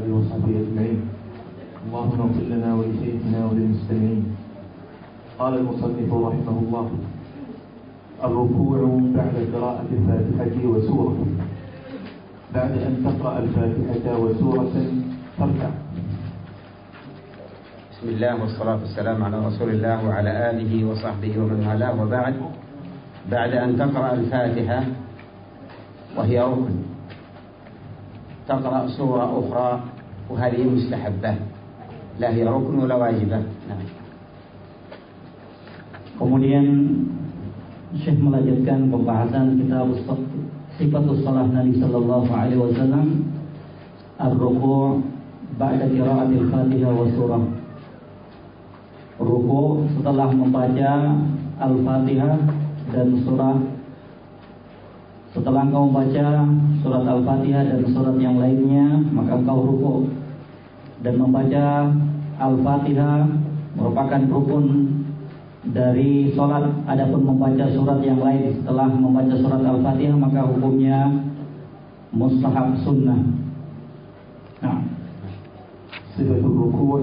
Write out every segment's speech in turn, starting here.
آله وصحبه أجمعين. اللهم اغفر لنا ولشيخنا وللمستمعين. قال المصنف رحمه الله الركوع بعد قراءة الفاتحة وسورة. بعد أن تقرأ الفاتحة وسورة تركع. بسم الله والصلاة والسلام على رسول الله وعلى آله وصحبه ومن والاه. وبعد بعد أن تقرأ الفاتحة وهي ركن. تقرأ سورة أخرى وهذه مستحبة لا هي ركن ولا واجبة نعم Kemudian Syekh melanjutkan pembahasan kitab sifatus salah Nabi sallallahu alaihi wasallam ar-ruku' ba'da qiraatil Fatihah wa surah. Ruku setelah membaca Al-Fatihah dan surah setelah engkau membaca surat Al-Fatihah dan surat yang lainnya maka engkau ruku dan membaca Al-Fatihah merupakan rukun dari sholat adapun membaca surat yang lain setelah membaca surat Al-Fatihah maka hukumnya mustahab sunnah. Nah. صفة الركوع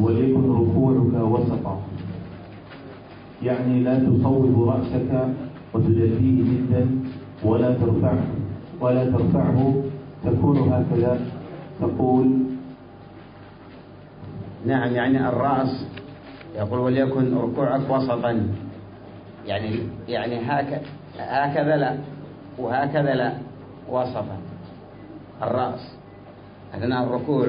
وليكن ركوعك وسطا يعني لا تصوب رأسك وتجليه جدا ولا ترفعه ولا ترفعه تكون هكذا تقول. نعم يعني الرأس يقول وليكن ركوعك وسطا. يعني يعني هكذا هكذا لا وهكذا لا وسطا. الرأس. أثناء الركوع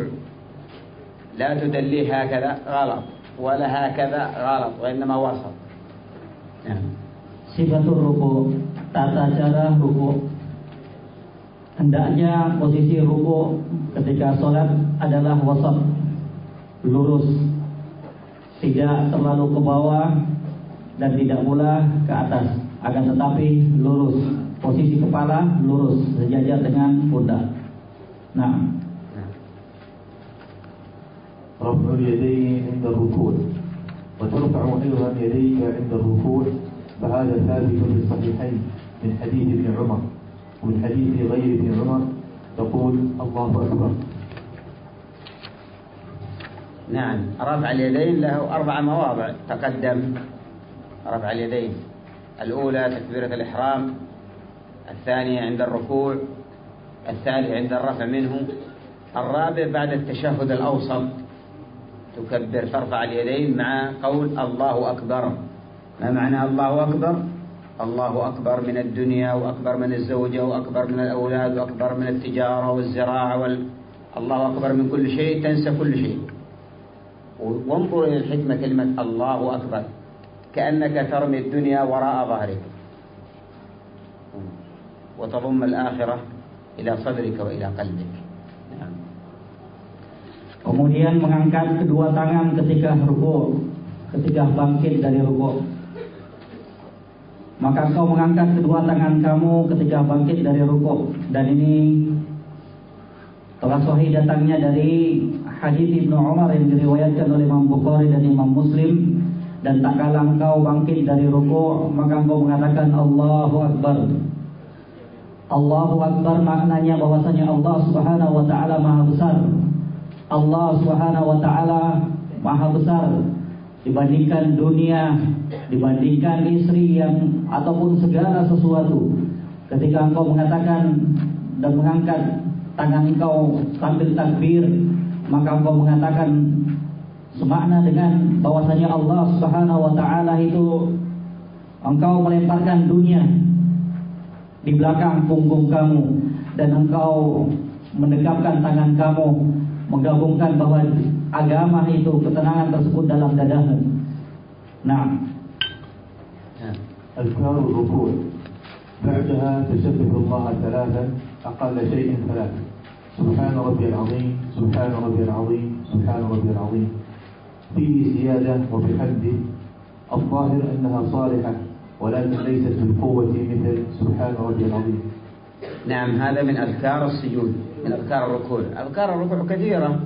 لا تدليه هكذا غلط ولا هكذا غلط وإنما وسط. نعم. Sifatul ruku tata cara ruku hendaknya posisi ruku ketika sholat adalah wasat lurus tidak terlalu ke bawah dan tidak pula ke atas akan tetapi lurus posisi kepala lurus sejajar dengan pundak nah رفع اليدين عند الركوع وترفع أيضا يديك عند الركوع فهذا ثابت في الصحيحين من حديث ابن عمر ومن حديث غير ابن عمر تقول الله أكبر. نعم رفع اليدين له أربع مواضع. تقدم رفع اليدين. الأولى تكبيرة الإحرام الثانية عند الركوع الثالث عند الرفع منه الرابع بعد التشهد الأوسط. تكبر ترفع اليدين مع قول الله أكبر. ما معنى الله أكبر؟ الله أكبر من الدنيا وأكبر من الزوجة وأكبر من الأولاد وأكبر من التجارة والزراعة وال... الله أكبر من كل شيء تنسى كل شيء وانظر إلى الحكمة كلمة الله أكبر كأنك ترمي الدنيا وراء ظهرك وتضم الآخرة إلى صدرك وإلى قلبك نعم. Kemudian mengangkat kedua tangan ketika ruku, ketika bangkit dari ruku. Maka kau mengangkat kedua tangan kamu ketika bangkit dari ruku dan ini telah sahih datangnya dari hadis Ibnu Umar yang diriwayatkan oleh Imam Bukhari dan Imam Muslim. Dan tak kala engkau bangkit dari ruku maka engkau mengatakan Allahu Akbar. Allahu Akbar maknanya bahwasanya Allah Subhanahu wa taala Maha besar. Allah Subhanahu wa taala Maha besar dibandingkan dunia, dibandingkan istri yang ataupun segala sesuatu. Ketika engkau mengatakan dan mengangkat tangan engkau sambil takbir, maka engkau mengatakan semakna dengan bahwasanya Allah Subhanahu wa taala itu engkau melemparkan dunia di belakang punggung kamu dan engkau mendekapkan tangan kamu menggabungkan bahwa agama itu ketenangan tersebut dalam dadamu. Nah. أذكار الركوع بعدها تسبح الله ثلاثا أقل شيء ثلاثا سبحان ربي العظيم سبحان ربي العظيم سبحان ربي العظيم فيه زيادة وبحمده الظاهر أنها صالحة ولكن ليست بالقوة مثل سبحان ربي العظيم نعم هذا من أذكار السجود من أذكار الركوع أذكار الركوع كثيرة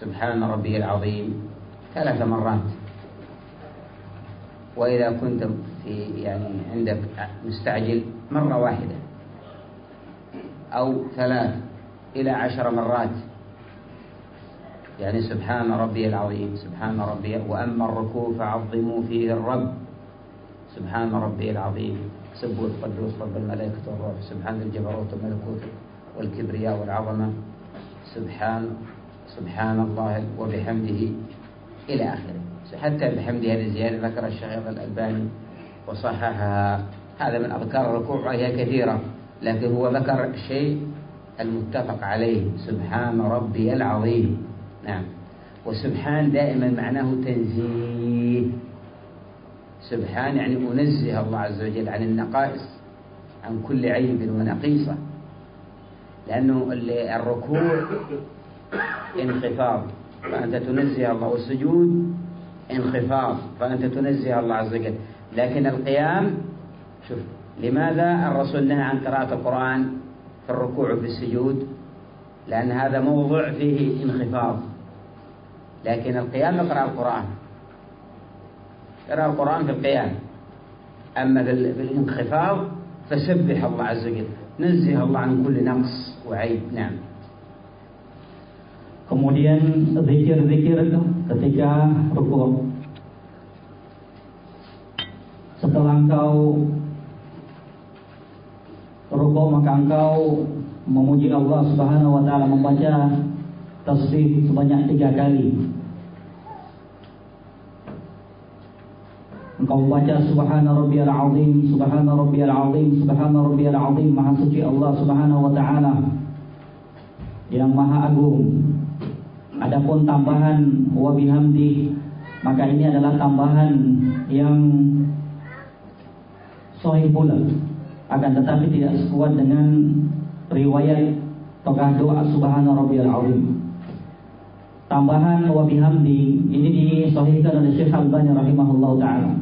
سبحان ربي العظيم ثلاث مرات. وإذا كنت في يعني عندك مستعجل مرة واحدة أو ثلاث إلى عشر مرات. يعني سبحان ربي العظيم سبحان ربي وأما الركوع فعظموا فيه الرب. سبحان ربي العظيم سبوا القدوس رب الملائكة والروح سبحان الجبروت والملكوت والكبرياء والعظمة. سبحان سبحان الله وبحمده إلى آخره. حتى بحمده هذه الزيادة ذكر الشيخ الألباني وصححها. هذا من أذكار الركوع وهي كثيرة لكن هو ذكر الشيء المتفق عليه. سبحان ربي العظيم. نعم. وسبحان دائما معناه تنزيه. سبحان يعني أنزه الله عز وجل عن النقائص عن كل عيب ونقيصة. لأنه الركوع انخفاض. فأنت تنزه الله والسجود انخفاض. فأنت تنزه الله عز وجل. لكن القيام شوف لماذا الرسول نهى عن قراءة القرآن في الركوع وفي السجود؟ لأن هذا موضع فيه انخفاض. لكن القيام اقرأ القرآن. اقرأ القرآن في القيام. أما في الانخفاض فسبح الله عز وجل. نزه الله عن كل نقص وعيب. نعم. Kemudian zikir-zikir ketika rukuk. Setelah engkau rukuk maka engkau memuji Allah Subhanahu wa taala membaca tasbih sebanyak tiga kali. Engkau membaca subhana rabbiyal azim, subhana rabbiyal azim, subhana rabbiyal azim, maha suci Allah Subhanahu wa taala yang maha agung. Adapun tambahan wa bihamdi maka ini adalah tambahan yang sahih pula akan tetapi tidak sekuat dengan riwayat tokoh doa subhana rabbiyal azim. Tambahan wa bihamdi ini disahihkan oleh Syekh Al-Albani rahimahullah taala.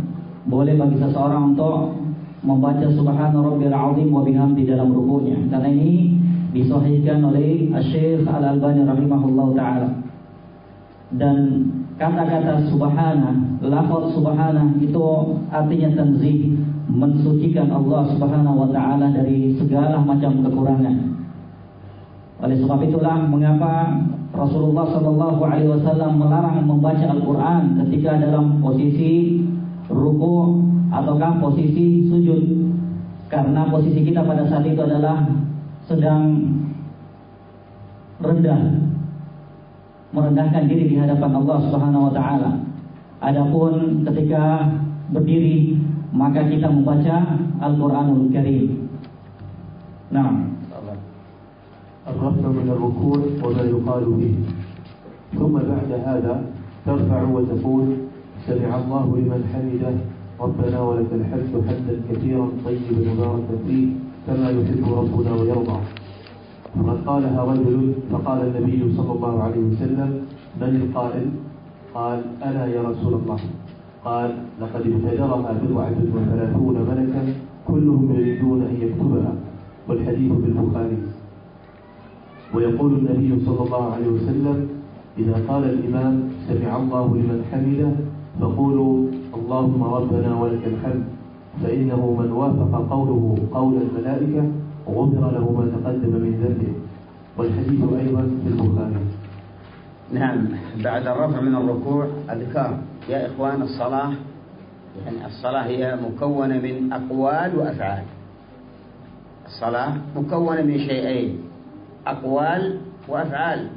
Boleh bagi seseorang untuk membaca subhana rabbiyal azim wa bihamdi dalam rukuknya. Karena ini disahihkan oleh Syekh Al-Albani rahimahullah taala. Dan kata-kata subhana, lafaz subhana itu artinya tanzih, mensucikan Allah Subhanahu wa taala dari segala macam kekurangan. Oleh sebab itulah mengapa Rasulullah Shallallahu Alaihi Wasallam melarang membaca Al-Quran ketika dalam posisi ruku ataukah posisi sujud, karena posisi kita pada saat itu adalah sedang rendah merendahkan diri di hadapan Allah Subhanahu wa taala. Adapun ketika berdiri maka kita membaca Al-Qur'anul Karim. Nah, الرفع من الركوع وما يقال به ثم بعد هذا ترفع وتقول سمع الله لمن حمده ربنا ولك الحمد حمدا كثيرا طيبا مباركا فيه كما يحب ربنا ويرضى فقد قالها رجل فقال النبي صلى الله عليه وسلم من القائل؟ قال أنا يا رسول الله. قال لقد ابتدرها بضعة وثلاثون ملكا كلهم يريدون أن يكتبها. والحديث بالبخاري ويقول النبي صلى الله عليه وسلم إذا قال الإمام سمع الله لمن حمده فقولوا اللهم ربنا ولك الحمد فإنه من وافق قوله قول الملائكة غفر له ما تقدم من ذنبه. والحديث أيضا في البخاري نعم بعد الرفع من الركوع أذكار يا إخوان الصلاة يعني الصلاة هي مكونة من أقوال وأفعال. الصلاة مكونة من شيئين أقوال وأفعال.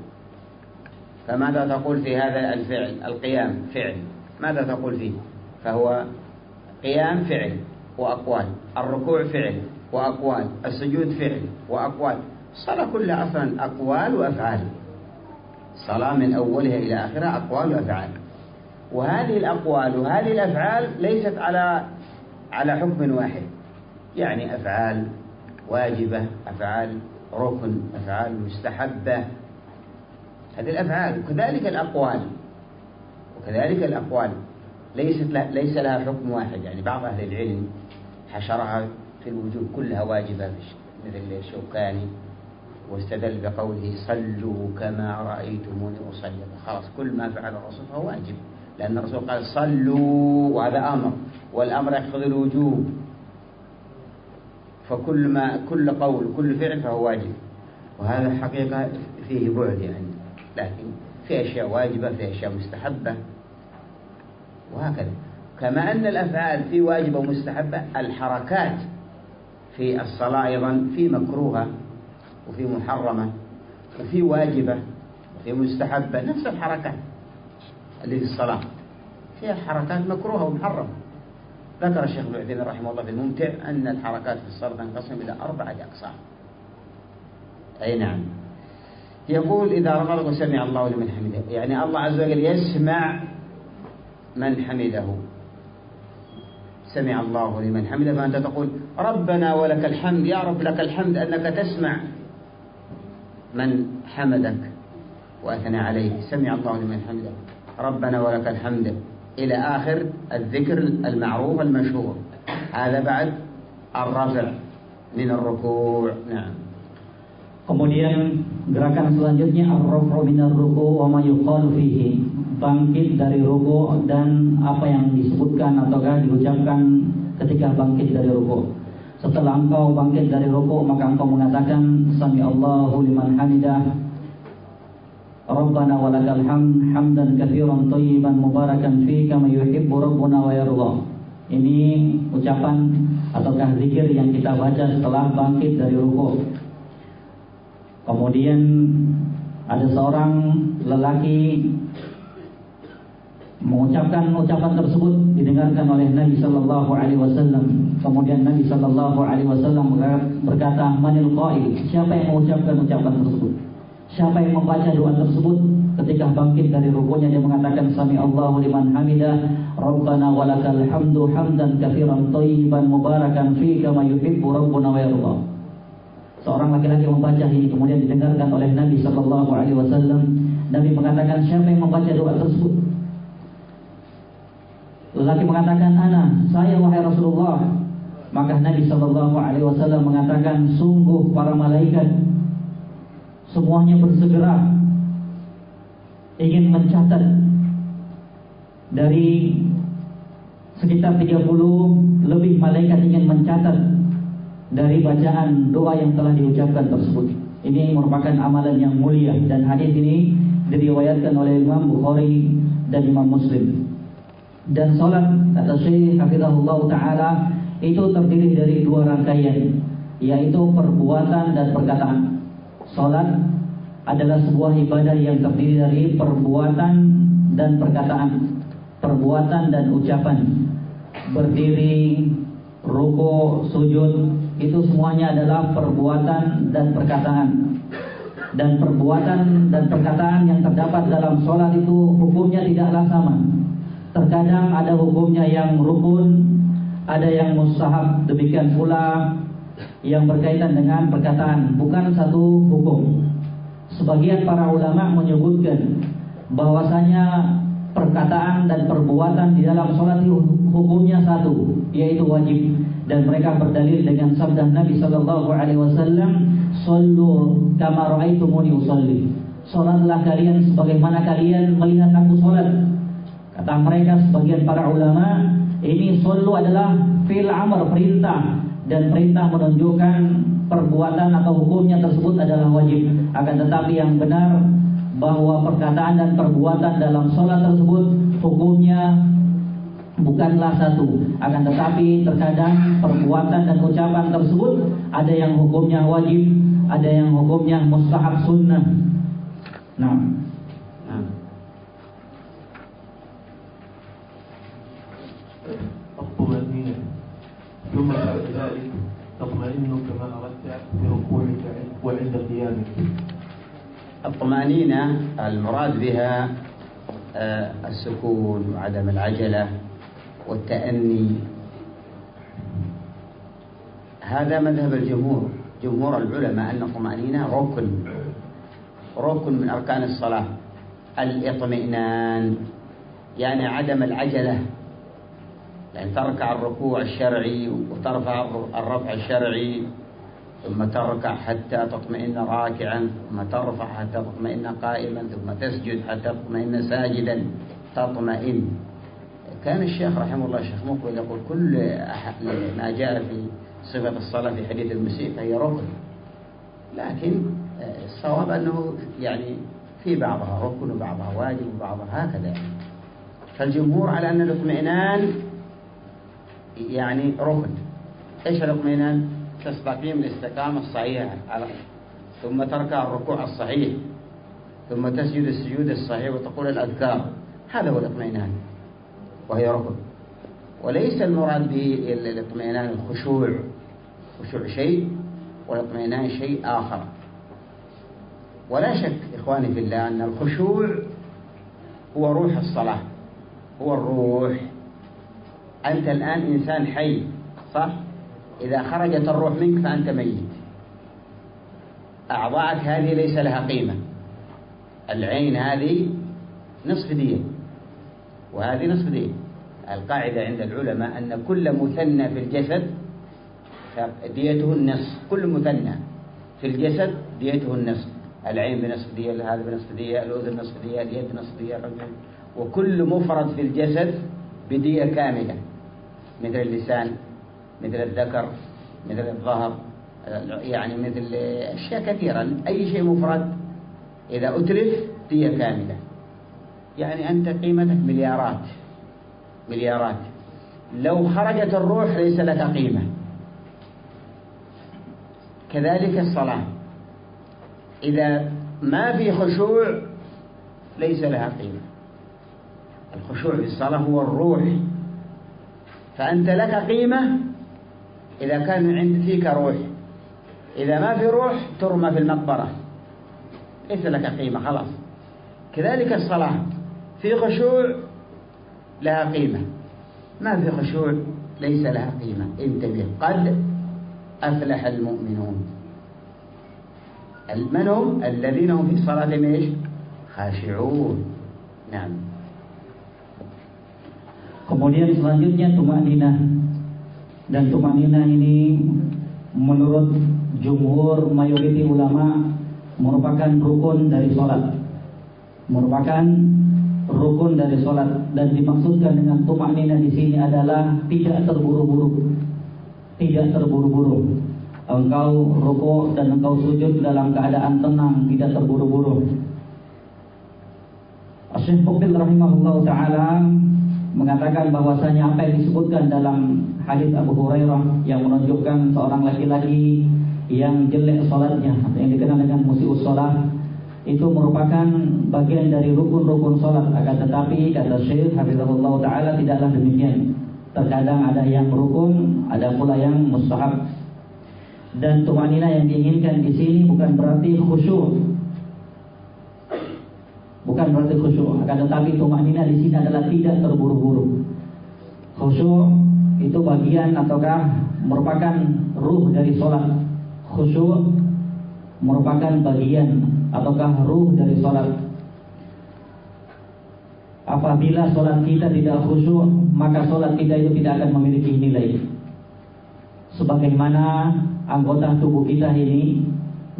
فماذا تقول في هذا الفعل؟ القيام فعل. ماذا تقول فيه؟ فهو قيام فعل وأقوال. الركوع فعل وأقوال. السجود فعل وأقوال. الصلاة كلها أصلا أقوال وأفعال. الصلاة من أولها إلى آخرها أقوال وأفعال. وهذه الأقوال وهذه الأفعال ليست على على حكم واحد. يعني أفعال واجبة أفعال ركن أفعال مستحبة. هذه الأفعال. وكذلك الأقوال. وكذلك الأقوال. ليست ليس لها حكم واحد. يعني بعض أهل العلم حشرها في الوجوب كلها واجبة مثل الشوكاني. واستدل بقوله صلوا كما رأيتموني أصلي خلاص كل ما فعل الرسول فهو واجب لأن الرسول قال صلوا وهذا أمر. والأمر يقتضي الوجوب. فكل ما كل قول كل فعل فهو واجب. وهذا حقيقة فيه بعد يعني. لكن في أشياء واجبة في أشياء مستحبة وهكذا. كما أن الأفعال في واجبة ومستحبة الحركات في الصلاة أيضا في مكروهة. وفي محرمة وفي واجبة وفي مستحبة نفس الحركات اللي في الصلاة. فيها حركات مكروهة ومحرمة. ذكر الشيخ ابن عثيمين رحمه الله في الممتع أن الحركات في الصلاة تنقسم إلى أربعة أقسام. أي نعم. يقول إذا رفضه سمع الله لمن حمده. يعني الله عز وجل يسمع من حمده. سمع الله لمن حمده فأنت تقول ربنا ولك الحمد. يا رب لك الحمد أنك تسمع من حمدك وأثنى عليه سمع الله لمن حمده ربنا ولك الحمد إلى آخر الذكر المعروف المشهور هذا بعد الرفع من الركوع نعم Kemudian gerakan selanjutnya ar-raf'u minar ruku' wa ma yuqalu fihi. Bangkit dari ruku' dan apa yang disebutkan ataukah diucapkan ketika bangkit dari ruku'. Setelah engkau bangkit dari ruku' maka engkau mengatakan sami Allahu liman hamidah. Rabbana walakal hamd hamdan katsiran thayyiban mubarakan fi kama yuhibbu rabbuna wa yarda. Ini ucapan ataukah zikir yang kita baca setelah bangkit dari ruku'. Kemudian ada seorang lelaki mengucapkan ucapan tersebut didengarkan oleh Nabi Shallallahu Alaihi Wasallam. Kemudian Nabi Shallallahu Alaihi Wasallam berkata, Manil qail, siapa yang mengucapkan ucapan tersebut? Siapa yang membaca doa tersebut? Ketika bangkit dari rukunya dia mengatakan Sami Allahu liman hamidah Rabbana walakal hamdu hamdan katsiran thayyiban mubarakan fi kama yuhibbu rabbuna wa yarda. Seorang laki-laki membaca ini kemudian didengarkan oleh Nabi Shallallahu Alaihi Wasallam. Nabi mengatakan siapa yang membaca doa tersebut? Lelaki mengatakan ana, saya wahai Rasulullah. Maka Nabi Shallallahu Alaihi Wasallam mengatakan sungguh para malaikat semuanya bersegera ingin mencatat dari sekitar 30 lebih malaikat ingin mencatat dari bacaan doa yang telah diucapkan tersebut. Ini merupakan amalan yang mulia dan hadis ini diriwayatkan oleh Imam Bukhari dan Imam Muslim. Dan salat kata Syekh Hafizahullah taala itu terdiri dari dua rangkaian yaitu perbuatan dan perkataan. Salat adalah sebuah ibadah yang terdiri dari perbuatan dan perkataan, perbuatan dan ucapan. Berdiri, ruko, sujud, itu semuanya adalah perbuatan dan perkataan. Dan perbuatan dan perkataan yang terdapat dalam sholat itu hukumnya tidaklah sama. Terkadang ada hukumnya yang rukun, ada yang mustahab, demikian pula yang berkaitan dengan perkataan, bukan satu hukum. Sebagian para ulama menyebutkan bahwasanya perkataan dan perbuatan di dalam sholat hukumnya satu, yaitu wajib. Dan mereka berdalil dengan sabda Nabi sallallahu alaihi wasallam usalli. Salatlah kalian sebagaimana kalian melihat aku salat kata mereka sebagian para ulama ini sallu adalah fil amr perintah. Dan perintah menunjukkan perbuatan atau hukumnya tersebut adalah wajib. Akan tetapi yang benar bahwa perkataan dan perbuatan dalam sholat tersebut hukumnya bukanlah satu. Akan tetapi terkadang perbuatan dan ucapan tersebut ada yang hukumnya wajib ada yang hukumnya mustahab sunnah. Nah ثم بعد ذلك تطمئن كما أردت في ركوعك وعند قيامك. الطمأنينة المراد بها السكون وعدم العجلة والتأني. هذا مذهب الجمهور. جمهور العلماء أن الطمأنينة ركن ركن من أركان الصلاة. الإطمئنان يعني عدم العجلة. يعني تركع الركوع الشرعي وترفع الرفع الشرعي ثم تركع حتى تطمئن راكعا ثم ترفع حتى تطمئن قائما ثم تسجد حتى تطمئن ساجدا تطمئن. كان الشيخ رحمه الله الشيخ مقبل يقول كل ما جاء في صفة الصلاة في حديث المسيء فهي ركن. لكن الصواب أنه يعني في بعضها ركن وبعضها واجب وبعضها هكذا. فالجمهور على أن الاطمئنان يعني ركن إيش الاطمئنان تستقيم الاستقامة الصحيحة. على ثم تركع الركوع الصحيح. ثم تسجد السجود الصحيح وتقول الأذكار. هذا هو الإطمئنان. وهي ركن وليس المراد بالاطمئنان الخشوع. خشوع شيء والإطمئنان شيء آخر. ولا شك إخواني في الله أن الخشوع هو روح الصلاة. هو الروح. أنت الآن إنسان حي صح؟ إذا خرجت الروح منك فأنت ميت. أعضاءك هذه ليس لها قيمة. العين هذه نصف دية وهذه نصف دية القاعدة عند العلماء أن كل مثنى في الجسد ديته النصف. كل مثنى في الجسد ديته النصف. العين بنصف دية هذا بنصف دية الأذن نصف دية اليد نصف دية وكل مفرد في الجسد بدية كاملة. مثل اللسان مثل الذكر مثل الظهر يعني مثل أشياء كثيرة. أي شيء مفرد إذا أتلف دية كاملة. يعني أنت قيمتك مليارات مليارات. لو خرجت الروح ليس لك قيمة. كذلك الصلاة. إذا ما في خشوع ليس لها قيمة. الخشوع في الصلاة هو الروح. فأنت لك قيمة إذا كان عند فيك روح. إذا ما في روح ترمى في المقبرة. ليس لك قيمة خلاص. كذلك الصلاة. في خشوع لها قيمة. ما في خشوع ليس لها قيمة. انتبه قد أفلح المؤمنون. من هم الذين هم في صلاتهم إيش؟ خاشعون. نعم. Kemudian selanjutnya tumanina dan tumanina ini menurut jumhur mayoriti ulama merupakan rukun dari sholat merupakan rukun dari sholat dan dimaksudkan dengan tumanina di sini adalah tidak terburu-buru. Tidak terburu-buru. Engkau rukuk dan engkau sujud dalam keadaan tenang tidak terburu-buru. Syekh rahimahullah ta'ala mengatakan bahwasanya apa yang disebutkan dalam hadis Abu Hurairah yang menunjukkan seorang laki-laki yang jelek salatnya yang dikenal dengan musius salat itu merupakan bagian dari rukun-rukun salat. Akan tetapi kata Syekh Hafizahullah taala tidaklah demikian. Terkadang ada yang rukun ada pula yang mustahab. Dan tumanina yang diinginkan di sini bukan berarti khusyuk Bukan berarti khusyuk, akan tetapi tumanina di sini adalah tidak terburu-buru. Khusyuk itu bagian ataukah merupakan ruh dari sholat. Khusyuk merupakan bagian ataukah ruh dari sholat. Apabila sholat kita tidak khusyuk, maka sholat kita itu tidak akan memiliki nilai. Sebagaimana anggota tubuh kita ini,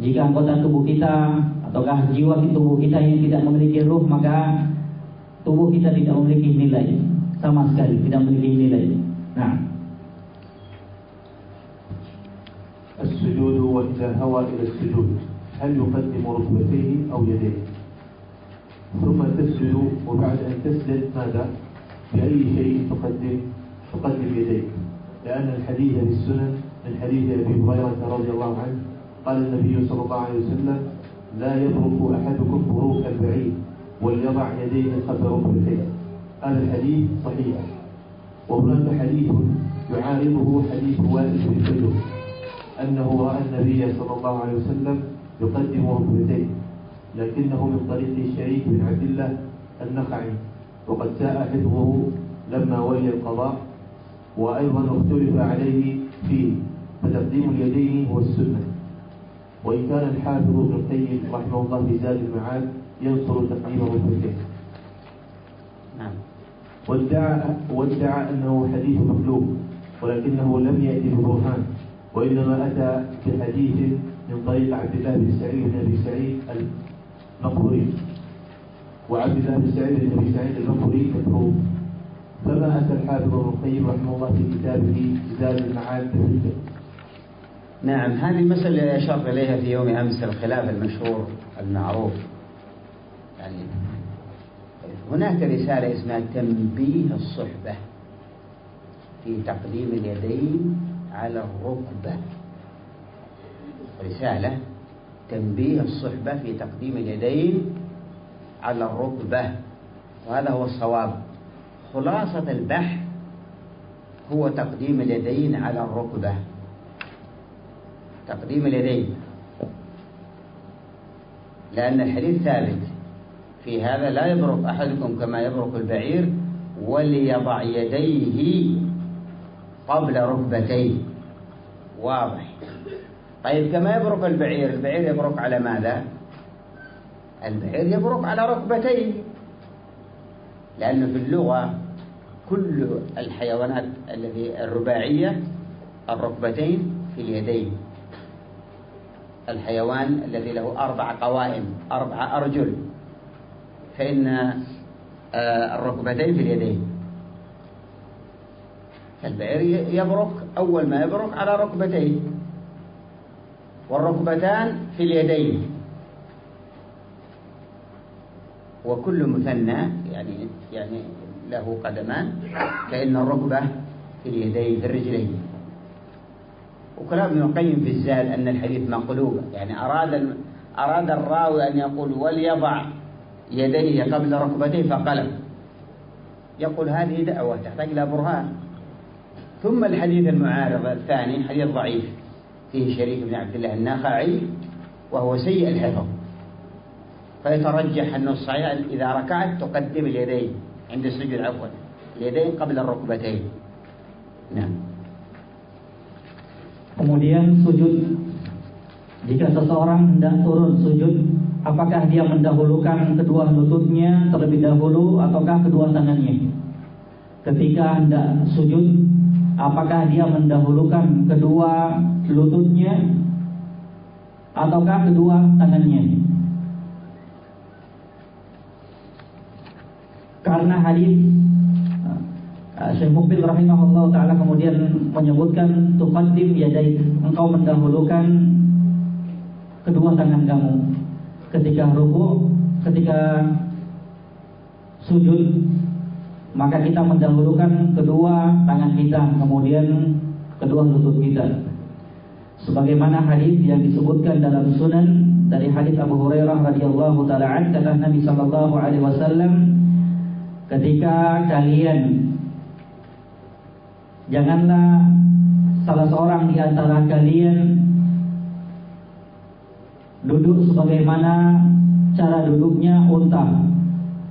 jika anggota tubuh kita ataukah jiwa tubuh kita yang tidak memiliki ruh maka tubuh kita tidak memiliki nilai. Sama sekali tidak memiliki nilai. Nah. السجود وإذا هوى إلى السجود هل يقدم ركبتيه أو يديه ثم تسجد وبعد أن تسجد ماذا بأي شيء تقدم تقدم يديك لأن الحديث في السنن من حديث أبي هريرة رضي الله عنه قال النبي صلى الله عليه وسلم لا يبرك أحدكم بروك البعيد وليضع يديه خلف ركبتيه هذا الحديث صحيح. وهناك حديث يعارضه حديث وائل بن حجر أنه رأى النبي صلى الله عليه وسلم يقدم ركبتيه لكنه من طريق شريك بن عبد الله النخعي. وقد ساء حفظه لما ولي القضاء وأيضا اختلف عليه فيه فتقديم اليدين هو السنة. وإن كان الحافظ ابن القيم رحمه الله في زاد المعاد ينصر تقديم ركبتيه نعم. وادعى وادعى أنه حديث مخلوق ولكنه لم يأتي ببرهان وإنما أتى بحديث من طريق عبد الله بن سعيد بن أبي سعيد المقبوري. وعبد الله بن سعيد بن أبي سعيد المقبوري مكروه فما أتى الحافظ ابن القيم رحمه الله في كتابه زاد المعاد بحجة نعم هذه المسألة اللي أشرت إليها في يوم أمس الخلاف المشهور المعروف. يعني هناك رسالة اسمها تنبيه الصحبة في تقديم اليدين على الركبة. رسالة تنبيه الصحبة في تقديم اليدين على الركبة وهذا هو الصواب. خلاصة البحث هو تقديم اليدين على الركبة. تقديم اليدين. لأن الحديث ثابت. في هذا لا يبرك أحدكم كما يبرك البعير وليضع يديه قبل ركبتيه. واضح. طيب كما يبرك البعير البعير يبرك على ماذا؟ البعير يبرك على ركبتيه. لأنه في اللغة كل الحيوانات الذي الرباعية الركبتين في اليدين. الحيوان الذي له أربع قوائم أربع أرجل. فإن آه، الركبتين في اليدين. فالبعير يبرك أول ما يبرك على ركبتيه. والركبتان في اليدين. وكل مثنى يعني يعني له قدمان. كأن الركبة في اليدين في الرجلين. وكلام ابن القيم في الزاد أن الحديث مقلوب. يعني أراد أراد الراوي أن يقول وليضع يديه قبل ركبتيه فقلب يقول هذه دعوة تحتاج إلى برهان. ثم الحديث المعارض الثاني حديث ضعيف. فيه شريك بن عبد الله النخعي وهو سيء الحفظ. فيترجح أن الصحيح إذا ركعت تقدم اليدين عند السجود عفوا اليدين قبل الركبتين. نعم. Kemudian sujud. Jika seseorang hendak turun sujud Apakah dia mendahulukan kedua lututnya terlebih dahulu Ataukah kedua tangannya? Ketika hendak sujud Apakah dia mendahulukan kedua lututnya Ataukah kedua tangannya? Karena hadis Syekh Mukbil rahimahullah taala kemudian menyebutkan tuqaddim yadai engkau mendahulukan kedua tangan kamu ketika ruku, ketika sujud. Maka kita mendahulukan kedua tangan kita kemudian kedua lutut kita. Sebagaimana hadis yang disebutkan dalam sunan dari hadis Abu Hurairah radhiyallahu taala kata Nabi sallallahu alaihi wasallam ketika kalian janganlah salah seorang di antara kalian duduk sebagaimana cara duduknya unta.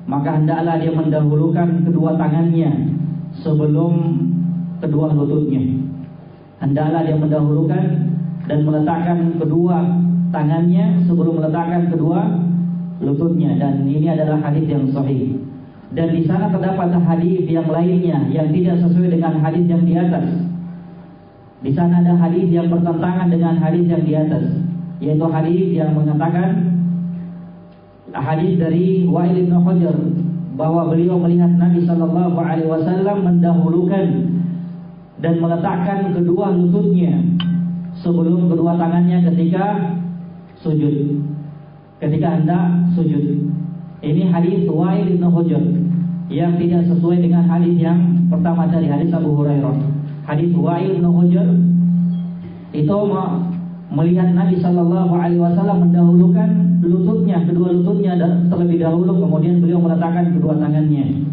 Maka hendaklah dia mendahulukan kedua tangannya sebelum kedua lututnya. Hendaklah dia mendahulukan dan meletakkan kedua tangannya sebelum meletakkan kedua lututnya. Dan ini adalah hadis yang sahih dan di sana terdapat hadis yang lainnya yang tidak sesuai dengan hadis yang di atas. Di sana ada hadis yang bertentangan dengan hadis yang di atas, yaitu hadis yang mengatakan hadis dari Wa'il bin Hajar bahwa beliau melihat Nabi sallallahu alaihi wasallam mendahulukan dan meletakkan kedua lututnya sebelum kedua tangannya ketika sujud. Ketika hendak sujud. Ini hadis Wa'il bin Hujr yang tidak sesuai dengan hadis yang pertama dari hadis Abu Hurairah. Hadis Wa'il bin Hujr itu melihat Nabi Shallallahu Alaihi Wasallam mendahulukan lututnya, kedua lututnya terlebih dahulu, kemudian beliau meletakkan kedua tangannya.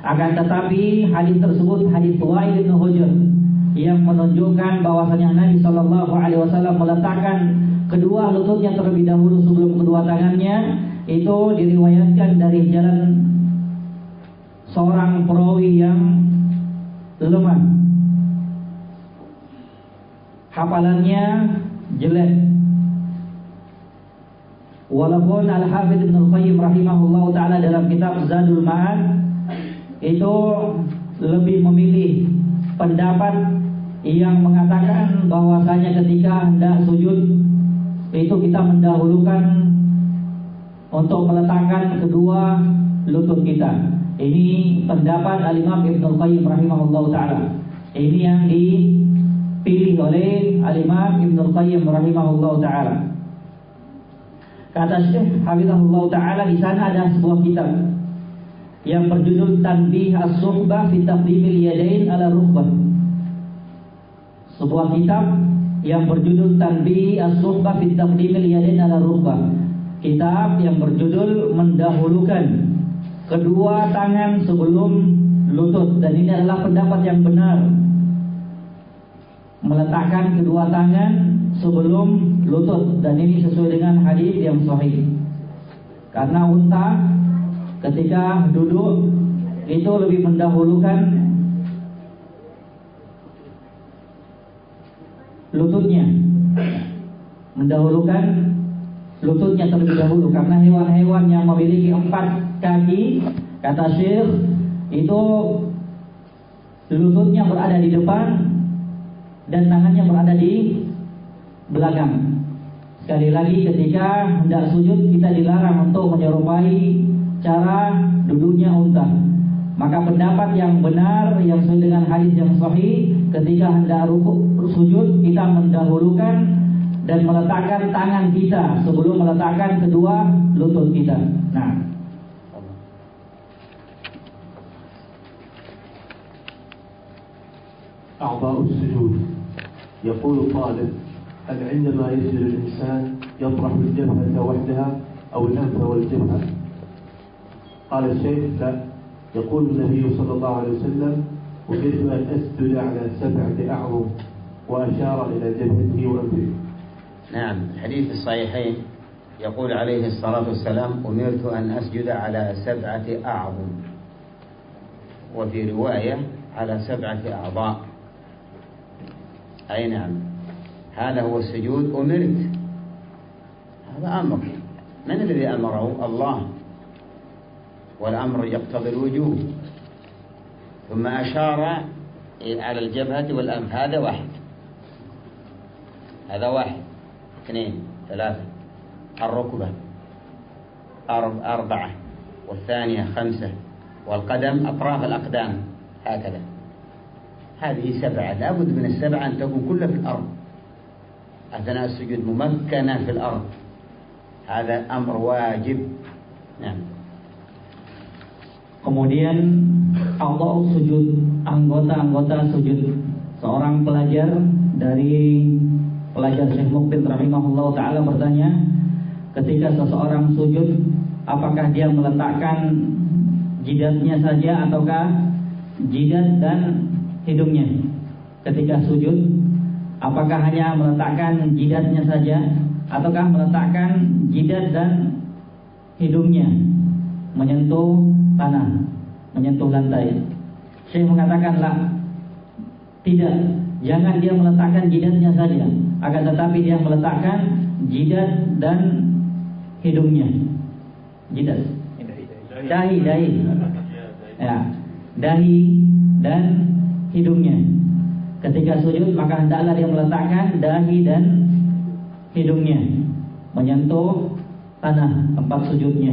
Akan tetapi hadis tersebut hadis Wa'il bin Hujr yang menunjukkan bahwasanya Nabi Shallallahu Alaihi Wasallam meletakkan kedua lututnya terlebih dahulu sebelum kedua tangannya itu diriwayatkan dari jalan seorang perawi yang lemah. Hafalannya jelek. Walaupun Al-Hafidh Ibn Al-Qayyim rahimahullah ta'ala dalam kitab Zadul Ma'ad itu lebih memilih pendapat yang mengatakan bahwasanya ketika hendak sujud itu kita mendahulukan untuk meletakkan kedua lutut kita. Ini pendapat Al-Imam Ibnu Qayyim rahimahullah taala. Ini yang di dipilih oleh Al-Imam Ibn Qayyim rahimahullah taala. Kata Syekh Habibullah taala di sana ada sebuah kitab yang berjudul Tanbih As-Suhbah fi Taqdimil Yadain ala Rukbah. Sebuah kitab yang berjudul Tanbih As-Suhbah fi Taqdimil Yadain ala. Kitab yang berjudul mendahulukan kedua tangan sebelum lutut dan ini adalah pendapat yang benar meletakkan kedua tangan sebelum lutut dan ini sesuai dengan hadis yang sahih. Karena unta ketika duduk itu lebih mendahulukan lututnya. Mendahulukan lututnya terlebih dahulu karena hewan-hewan yang memiliki empat kaki kata Syekh itu lututnya berada di depan dan tangannya berada di belakang. Sekali lagi ketika hendak sujud kita dilarang untuk menyerupai cara duduknya unta. Maka pendapat yang benar yang sesuai dengan hadis yang sahih ketika hendak rukuk sujud kita mendahulukan dan meletakkan tangan kita sebelum meletakkan kedua lutut kita. Nah, أعضاء السجود. يقول الطالب هل عندما يسجد الإنسان يطرح الجبهة وحدها أو الأنف والجبهة؟ قال الشيخ لا. يقول النبي صلى الله عليه وسلم أمرت أن أسجد على سبعة أعظم وأشار إلى جبهته وأنفه نعم. الحديث الصحيحين يقول عليه الصلاة والسلام أمرت أن أسجد على سبعة أعظم. وفي رواية على سبعة أعضاء. أي نعم. هذا هو السجود. أمرت. هذا أمر. من الذي أمره؟ الله. والأمر يقتضي الوجوب ثم أشار على الجبهة والأنف. هذا واحد. هذا واحد. اثنين ثلاثة. الركبة. أربعة. والثانية خمسة. والقدم أطراف الأقدام. هكذا. هذه سبعة لابد من السبعة أن تكون كلها في الأرض أثناء السجود ممكنة في الأرض هذا أمر واجب نعم Kemudian Allah sujud anggota-anggota sujud seorang pelajar dari pelajar Syekh Mukbil rahimahullah taala bertanya ketika seseorang sujud apakah dia meletakkan jidatnya saja ataukah jidat dan hidungnya. Ketika sujud apakah hanya meletakkan jidatnya saja ataukah meletakkan jidat dan hidungnya? Menyentuh tanah menyentuh lantai. Syekh mengatakanlah tidak. Jangan dia meletakkan jidatnya saja akan tetapi dia meletakkan jidat dan hidungnya. Jidat. Dahi dahi. Ya dahi dan hidungnya. Ketika sujud maka hendaklah dia meletakkan dahi dan hidungnya menyentuh tanah tempat sujudnya.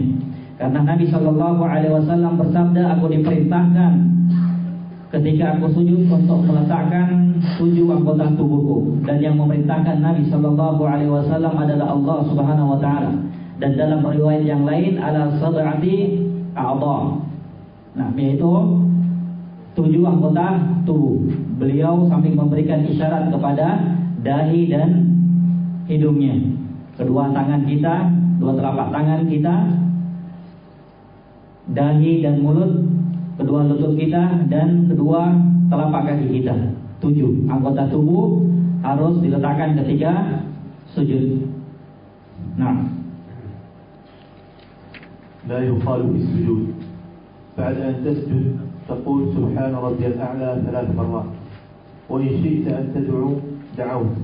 Karena Nabi Shallallahu Alaihi Wasallam bersabda, aku diperintahkan ketika aku sujud untuk meletakkan tujuh anggota tubuhku dan yang memerintahkan Nabi Shallallahu Alaihi Wasallam adalah Allah Subhanahu Wa Taala dan dalam riwayat yang lain ala sab'ati a'dha. Nah, yaitu tujuh anggota tubuh. Beliau sambil memberikan isyarat kepada dahi dan hidungnya. Kedua tangan kita, dua telapak tangan kita, dahi dan mulut, kedua lutut kita dan kedua telapak kaki kita. Tujuh anggota tubuh harus diletakkan ketika sujud. Nah. لا يقال في السجود بعد أن تسجد تقول سبحان ربي الأعلى ثلاث مرات. وإن شئت أن تدعو دعوت.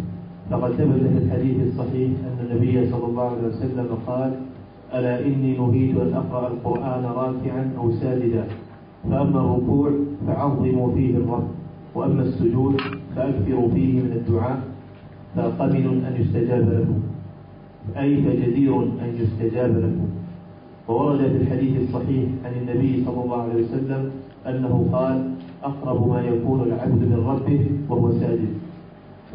فقد ثبت في الحديث الصحيح أن النبي صلى الله عليه وسلم قال ألا إني نهيت أن أقرأ القرآن راكعا أو ساجدا. فأما الركوع فعظموا فيه الرب. وأما السجود فأكثروا فيه من الدعاء. فقبل أن يستجاب لكم. أي فجدير أن يستجاب لكم. وورد في الحديث الصحيح عن النبي صلى الله عليه وسلم أنه قال أقرب ما يكون العبد من ربه وهو ساجد.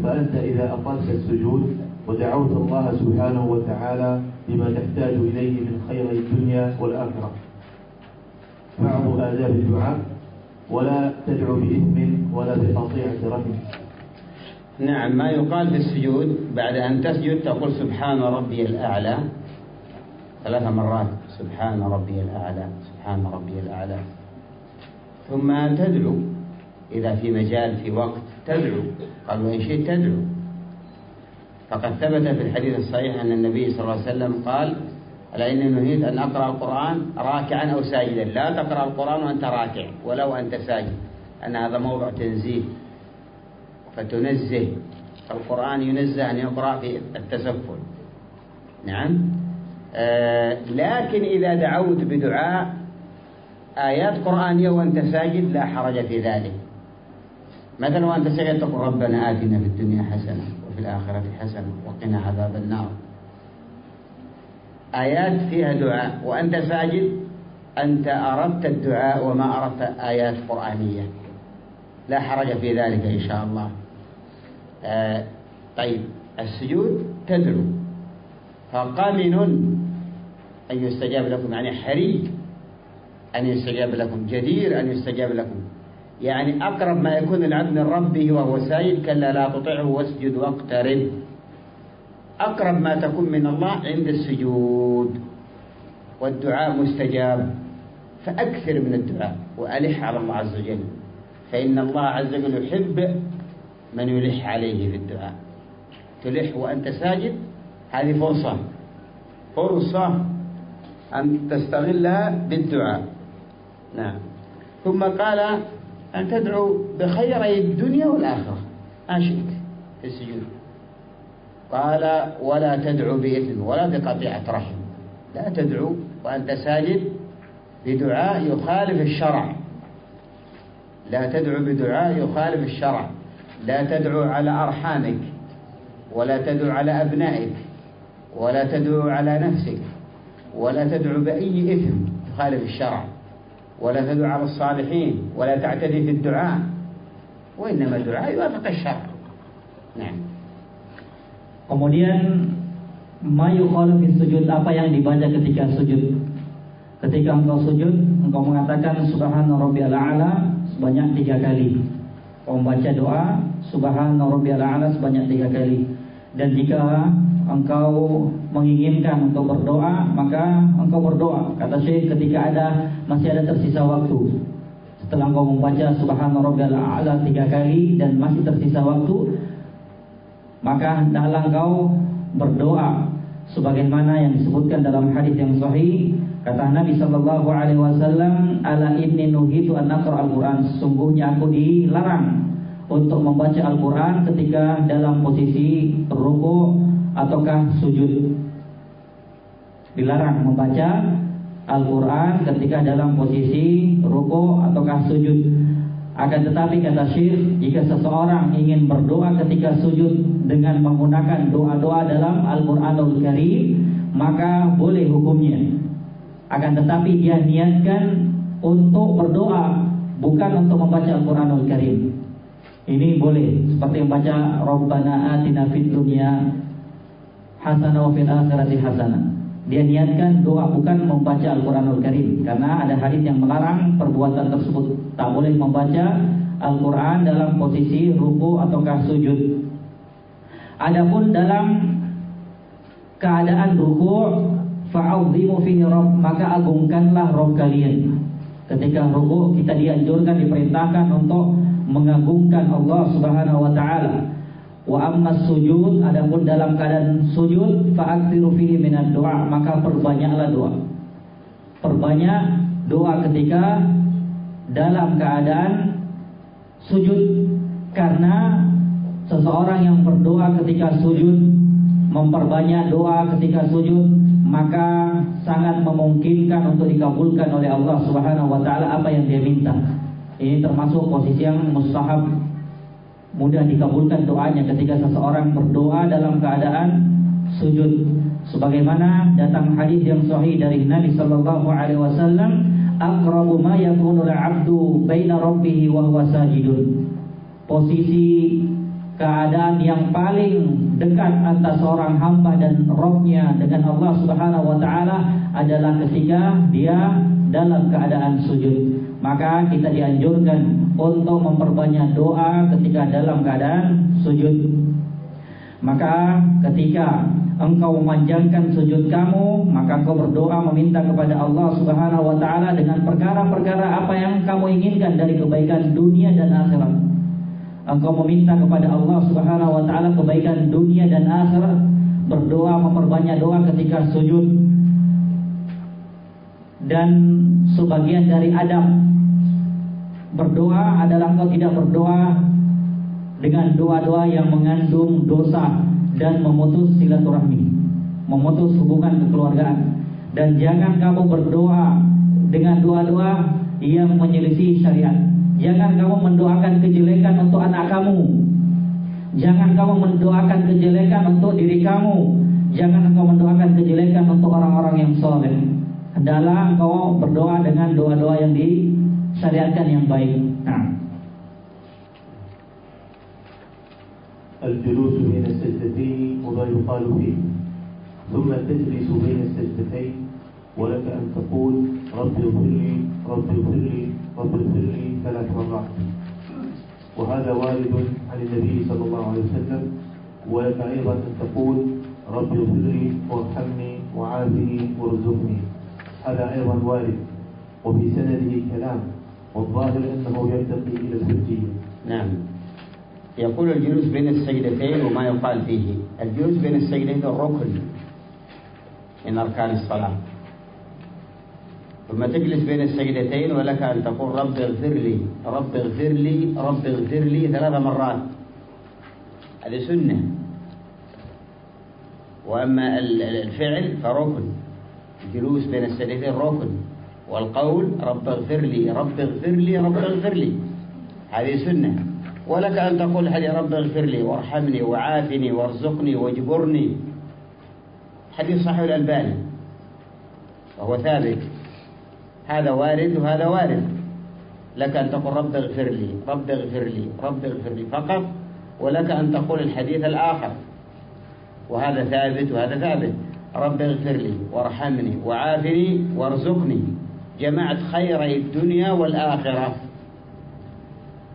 فأنت إذا أطلت السجود ودعوت الله سبحانه وتعالى بما تحتاج إليه من خير الدنيا والآخرة. بعض آداب الدعاء ولا تدعو بإثم ولا بقطيعة رحم. نعم ما يقال في السجود بعد أن تسجد تقول سبحان ربي الأعلى. ثلاث مرات سبحان ربي الأعلى سبحان ربي الأعلى. ثم تدعو. إذا في مجال في وقت تدعو. قال وإن شئت تدعو. فقد ثبت في الحديث الصحيح أن النبي صلى الله عليه وسلم قال ألا إني نهيت أن أقرأ القرآن راكعا أو ساجدا. لا تقرأ القرآن وأنت راكع ولو أنت ساجد. أن هذا موضع تنزيه. فتنزه. القرآن ينزه أن يقرأ في التسفل. نعم. آه لكن إذا دعوت بدعاء آيات قرآنية وأنت ساجد لا حرج في ذلك. مثلا وأنت ساجد تقول ربنا آتنا في الدنيا حسنة وفي الآخرة حسنة وقنا عذاب النار. آيات فيها دعاء وأنت ساجد أنت أردت الدعاء وما أردت آيات قرآنية. لا حرج في ذلك إن شاء الله. آه طيب السجود تدعو. فقامن أن يستجاب لكم يعني حري. أن يستجاب لكم. جدير أن يستجاب لكم. يعني أقرب ما يكون العبد من ربه وهو ساجد كلا لا تطعه واسجد واقترب. أقرب ما تكون من الله عند السجود. والدعاء مستجاب. فأكثر من الدعاء. وألح على الله عز وجل. فإن الله عز وجل يحب من يلح عليه في الدعاء. تلح وأنت ساجد هذه فرصة. فرصة أن تستغلها بالدعاء. نعم. ثم قال أن تدعو بخيري الدنيا والآخرة. ما شئت. في السجود. قال ولا تدعو بإثم ولا بقطيعة رحم. لا تدعو وأنت ساجد بدعاء يخالف الشرع. لا تدعو بدعاء يخالف الشرع. لا تدعو على أرحامك. ولا تدعو على أبنائك. ولا تدعو على نفسك. ولا تدعو بأي إثم يخالف الشرع. ولا تدعو على الصالحين ولا تعتدي في الدعاء وإنما الدعاء يوافق الشرع نعم Kemudian mayu fi sujud apa yang dibaca ketika sujud. Ketika engkau sujud, engkau mengatakan subhana rabbiyal a'la sebanyak tiga kali. Kau membaca doa subhana rabbiyal a'la sebanyak tiga kali. Dan jika engkau menginginkan untuk berdoa, maka engkau berdoa. Kata Syekh ketika ada masih ada tersisa waktu. Setelah engkau membaca subhana rabbiyal a'la tiga kali dan masih tersisa waktu, maka hendaklah engkau berdoa sebagaimana yang disebutkan dalam hadis yang sahih. Kata Nabi sallallahu alaihi wasallam ala inni nuhitu an aqra al-Qur'an. Sesungguhnya aku dilarang untuk membaca Al-Qur'an ketika dalam posisi ruku ataukah sujud. Dilarang membaca Al-Quran ketika dalam posisi ruku ataukah sujud akan tetapi kata Syekh, jika seseorang ingin berdoa ketika sujud dengan menggunakan doa-doa dalam Al-Qur'anul Karim, maka boleh hukumnya. Akan tetapi dia niatkan untuk berdoa, bukan untuk membaca Al-Qur'anul Karim. Ini boleh seperti membaca Rabbana atina fid dunya hasanah wa fil akhirati hasanah. Dia niatkan doa bukan membaca Al-Quranul Karim. Karena ada hadis yang melarang perbuatan tersebut. Tak boleh membaca Al-Quran dalam posisi ruku ataukah sujud. Adapun dalam keadaan ruku Fa'auzimu fihi Maka agungkanlah Rabb kalian. Ketika ruku kita dianjurkan diperintahkan untuk mengagungkan Allah Subhanahu wa taala Wa amma sujud adapun dalam keadaan sujud fa'aktsiru fihi minad doa maka perbanyaklah doa. Perbanyak doa ketika dalam keadaan sujud karena seseorang yang berdoa ketika sujud memperbanyak doa ketika sujud maka sangat memungkinkan untuk dikabulkan oleh Allah Subhanahu wa taala apa yang dia minta. Ini termasuk posisi yang mustahab mudah dikabulkan doanya ketika seseorang berdoa dalam keadaan sujud sebagaimana datang hadis yang sahih dari Nabi sallallahu alaihi wasallam aqrabu ma yakunu al-'abdu baina rabbih wa huwa sajidun posisi keadaan yang paling dekat antara seorang hamba dan rohnya dengan Allah Subhanahu wa taala adalah ketika dia dalam keadaan sujud. Maka kita dianjurkan untuk memperbanyak doa ketika dalam keadaan sujud. Maka ketika engkau memanjangkan sujud kamu, maka engkau berdoa meminta kepada Allah Subhanahu wa taala dengan perkara-perkara apa yang kamu inginkan dari kebaikan dunia dan akhirat. Engkau meminta kepada Allah Subhanahu wa taala kebaikan dunia dan akhirat, berdoa memperbanyak doa ketika sujud. Dan sebagian dari adab berdoa adalah engkau tidak berdoa dengan doa-doa yang mengandung dosa dan memutus silaturahmi, memutus hubungan kekeluargaan. Dan jangan kamu berdoa dengan doa-doa yang menyelisih syariat. Jangan kamu mendoakan kejelekan untuk anak kamu. Jangan kamu mendoakan kejelekan untuk diri kamu. Jangan engkau mendoakan kejelekan untuk orang-orang yang soleh. Adalah engkau berdoa dengan doa-doa yang disyariatkan yang baik. Nah. الجلوس بين السجدتين وما يقال فيه. ثم تجلس بين السجدتين. ولك أن تقول رب اغفر لي رب اغفر لي رب اغفر لي ثلاث مرات. وهذا وارد عن النبي صلى الله عليه وسلم. ولك أيضا أن تقول رب اغفر لي وارحمني وعافني وارزقني. هذا أيضا وارد. وفي سنده كلام والظاهر أنه يرتقي إلى الحجية نعم. يقول الجلوس بين السجدتين وما يقال فيه. الجلوس بين السجدتين ركن من أركان الصلاة. ثم تجلس بين السجدتين ولك أن تقول رب اغفر لي رب اغفر لي رب اغفر لي ثلاث مرات. هذه سنة. وأما الفعل فركن الجلوس بين السجدتين ركن والقول رب اغفر لي رب اغفر لي رب اغفر لي. هذه سنة. ولك أن تقول حديث رب اغفر لي وارحمني وعافني وارزقني واجبرني. حديث صحيح الألباني. وهو ثابت. هذا وارد وهذا وارد. لك أن تقول رب اغفر لي رب اغفر لي رب اغفر لي فقط. ولك أن تقول الحديث الآخر. وهذا ثابت وهذا ثابت. رب اغفر لي وارحمني وعافني وارزقني. جمعت خيري الدنيا والآخرة.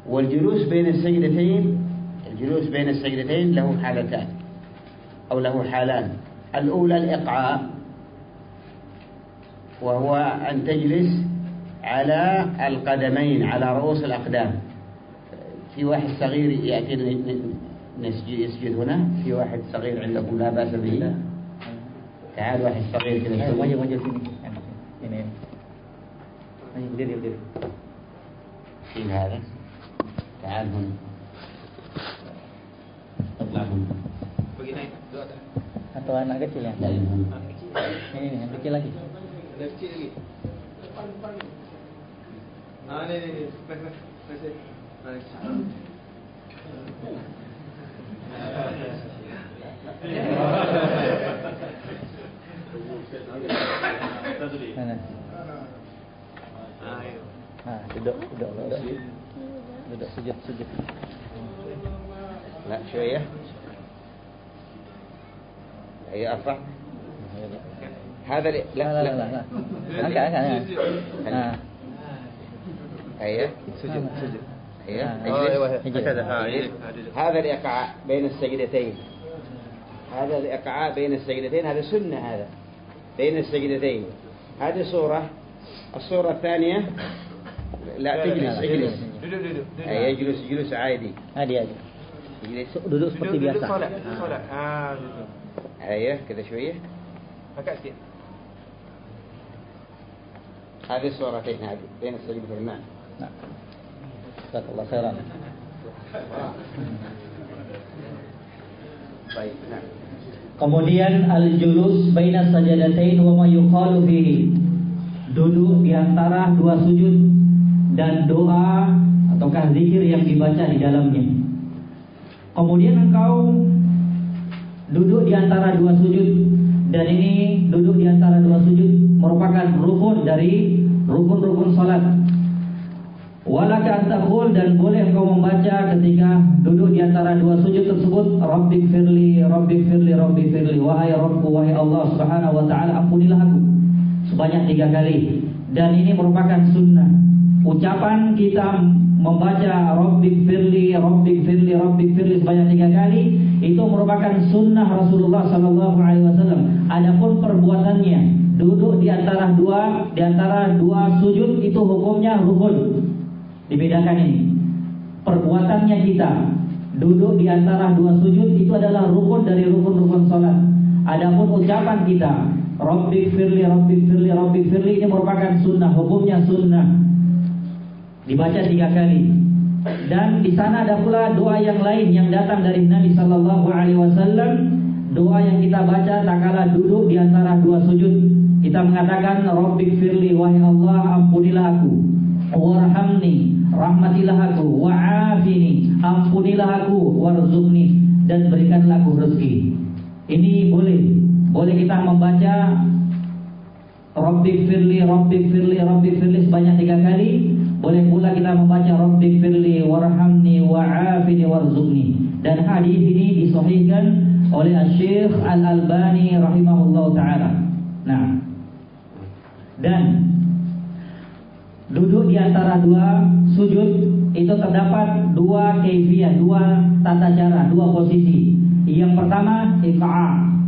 والجلوس بين السجدتين الجلوس بين السجدتين له حالتان أو له حالان. الأولى الإقعاء وهو أن تجلس على القدمين على رؤوس الأقدام. في واحد صغير يأتي يسجد هنا في واحد صغير عندكم لا بأس به. تعال واحد صغير كذا شيل هذا تعال هنا اطلع هنا atau anak kecil ya? Dari Ini nih, yang kecil lagi. Ada kecil lagi. Depan, depan. Ah, ni, ni, ni. Press, press. Press it. Press. Mana? Duduk, duduk, duduk. Sujud, sujud. Nak syuruh ya? Ayo apa? هذا لا لا لا لا لا. لا لا. هذا الإقعاء بين السجدتين. هذا الإقعاء بين السجدتين. هذا سنة هذا. بين السجدتين. هذه صورة الصورة الثانية؟ لا تجلس اجلس يجلس جلوس عادي. عادي عادي. يجلس دودو سبتي بيسا صلاة صلاة. آه أيوه كذا شوية. ركعتين هذه فين هذه. بين السجدة والمعنى نعم. جزاك الله خيرا. طيب نعم. Kemudian al-julus baina sajadatain wa ma yuqalu fihi Duduk di antara dua sujud dan doa ataukah zikir yang dibaca di dalamnya. Kemudian engkau duduk di antara dua sujud dan ini duduk di antara dua sujud merupakan rukun dari rukun-rukun salat. Walaka taqul dan boleh engkau membaca ketika duduk di antara dua sujud tersebut Rabbik firli, Rabbik firli, Rabbik firli Wahai Rabbku, wahai Allah subhanahu wa ta'ala Ampunilah aku Sebanyak tiga kali Dan ini merupakan sunnah Ucapan kita membaca Rabbik firli, Rabbik firli, Rabbik firli Sebanyak tiga kali Itu merupakan sunnah Rasulullah sallallahu alaihi wasallam Adapun perbuatannya Duduk di antara dua Di antara dua sujud Itu hukumnya rukun Dibedakan ini. Perbuatannya kita duduk di antara dua sujud itu adalah rukun dari rukun-rukun salat. Adapun ucapan kita, Rabbik firli, Rabbik firli, Rabbik firli ini merupakan sunnah, hukumnya sunnah. Dibaca tiga kali. Dan di sana ada pula doa yang lain yang datang dari Nabi Sallallahu Alaihi Wasallam. Doa yang kita baca tak kala duduk di antara dua sujud. Kita mengatakan Rabbik firli, wahai Allah ampunilah aku. Warhamni rahmatilah aku wa'afini ampunilah aku warzuqni dan berikanlah aku rezeki ini boleh boleh kita membaca Rabbik firli Rabbik firli Rabbik firli sebanyak tiga kali boleh pula kita membaca Rabbik firli warhamni wa'afini warzuqni dan hadis ini disahihkan oleh Syekh Al-Albani rahimahullah taala nah dan duduk di antara dua sujud itu terdapat dua kaifiah, dua tata cara, dua posisi. Yang pertama iqa'a.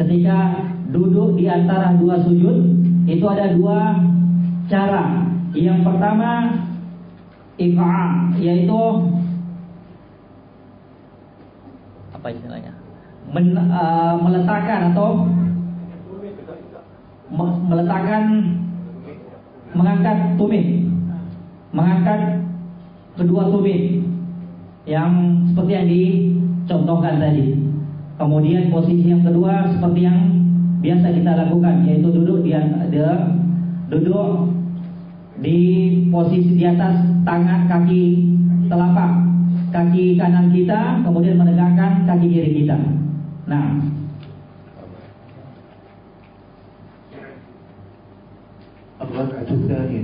Ketika duduk di antara dua sujud itu ada dua cara. Yang pertama iqa'a yaitu apa istilahnya? Men, uh, meletakkan atau meletakkan mengangkat tumit, mengangkat kedua tumit yang seperti yang dicontohkan tadi. Kemudian posisi yang kedua seperti yang biasa kita lakukan yaitu duduk di ada duduk di posisi di atas tangan kaki telapak kaki kanan kita kemudian menegakkan kaki kiri kita. Nah, الركعة الثانية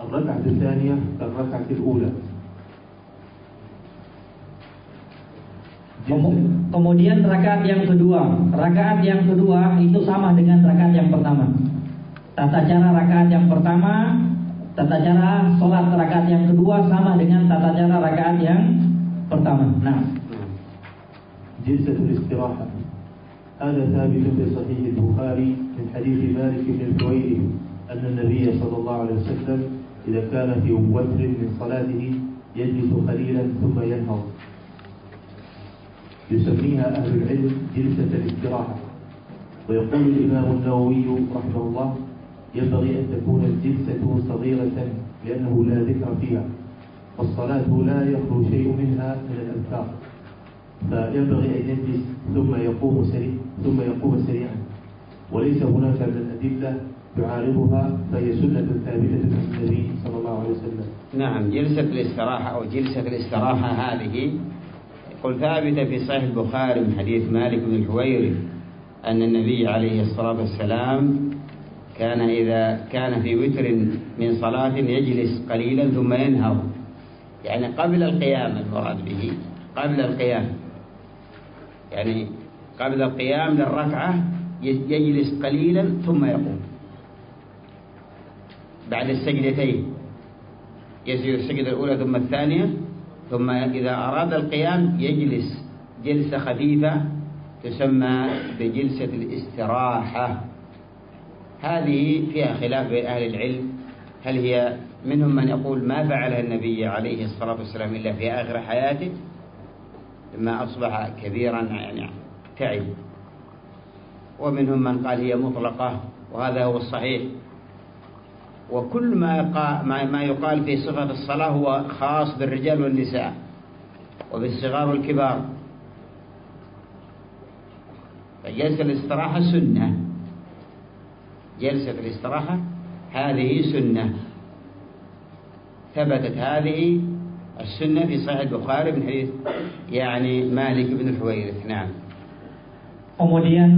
الركعة الثانية كالركعة الأولى Kemudian rakaat yang kedua, rakaat yang kedua itu sama dengan rakaat yang pertama. Tata cara rakaat yang pertama, tata cara sholat rakaat yang kedua sama dengan tata cara rakaat yang pertama. Nah, جلسة الاستراحة هذا ثابت في صحيح البخاري من حديث مالك بن الحويرث أن النبي صلى الله عليه وسلم إذا كان في وتر من صلاته يجلس قليلا ثم ينهض يسميها أهل العلم جلسة الاستراحة. ويقول الإمام النووي رحمه الله ينبغي أن تكون الجلسة صغيرة لأنه لا ذكر فيها والصلاة لا يخلو شيء منها من الأذكار. فينبغي أن يجلس ثم يقوم سريع ثم يقوم سريعا. وليس هناك من الأدلة تعارضها فهي سنة ثابتة عن النبي صلى الله عليه وسلم. نعم جلسة الاستراحة أو جلسة الاستراحة هذه يقول ثابتة في صحيح البخاري من حديث مالك بن الحويري أن النبي عليه الصلاة والسلام كان إذا كان في وتر من صلاة يجلس قليلا ثم ينهض. يعني قبل القيام المراد به قبل القيام. يعني قبل القيام للركعة يجلس قليلا ثم يقوم. بعد السجدتين. يسجد السجدة الأولى ثم الثانية. ثم إذا أراد القيام يجلس جلسة خفيفة تسمى بجلسة الاستراحة. هذه فيها خلاف بين أهل العلم. هل هي منهم من يقول ما فعلها النبي عليه الصلاة والسلام إلا في آخر حياته؟ لما أصبح كبيرا يعني تعب. ومنهم من قال هي مطلقة وهذا هو الصحيح. وكل ما ما يقال في صفة الصلاة هو خاص بالرجال والنساء وبالصغار والكبار. فجلسة الاستراحة سنة. جلسة الاستراحة هذه سنة. ثبتت هذه السنة في صحيح البخاري من حديث يعني مالك بن الحويرث نعم. Kemudian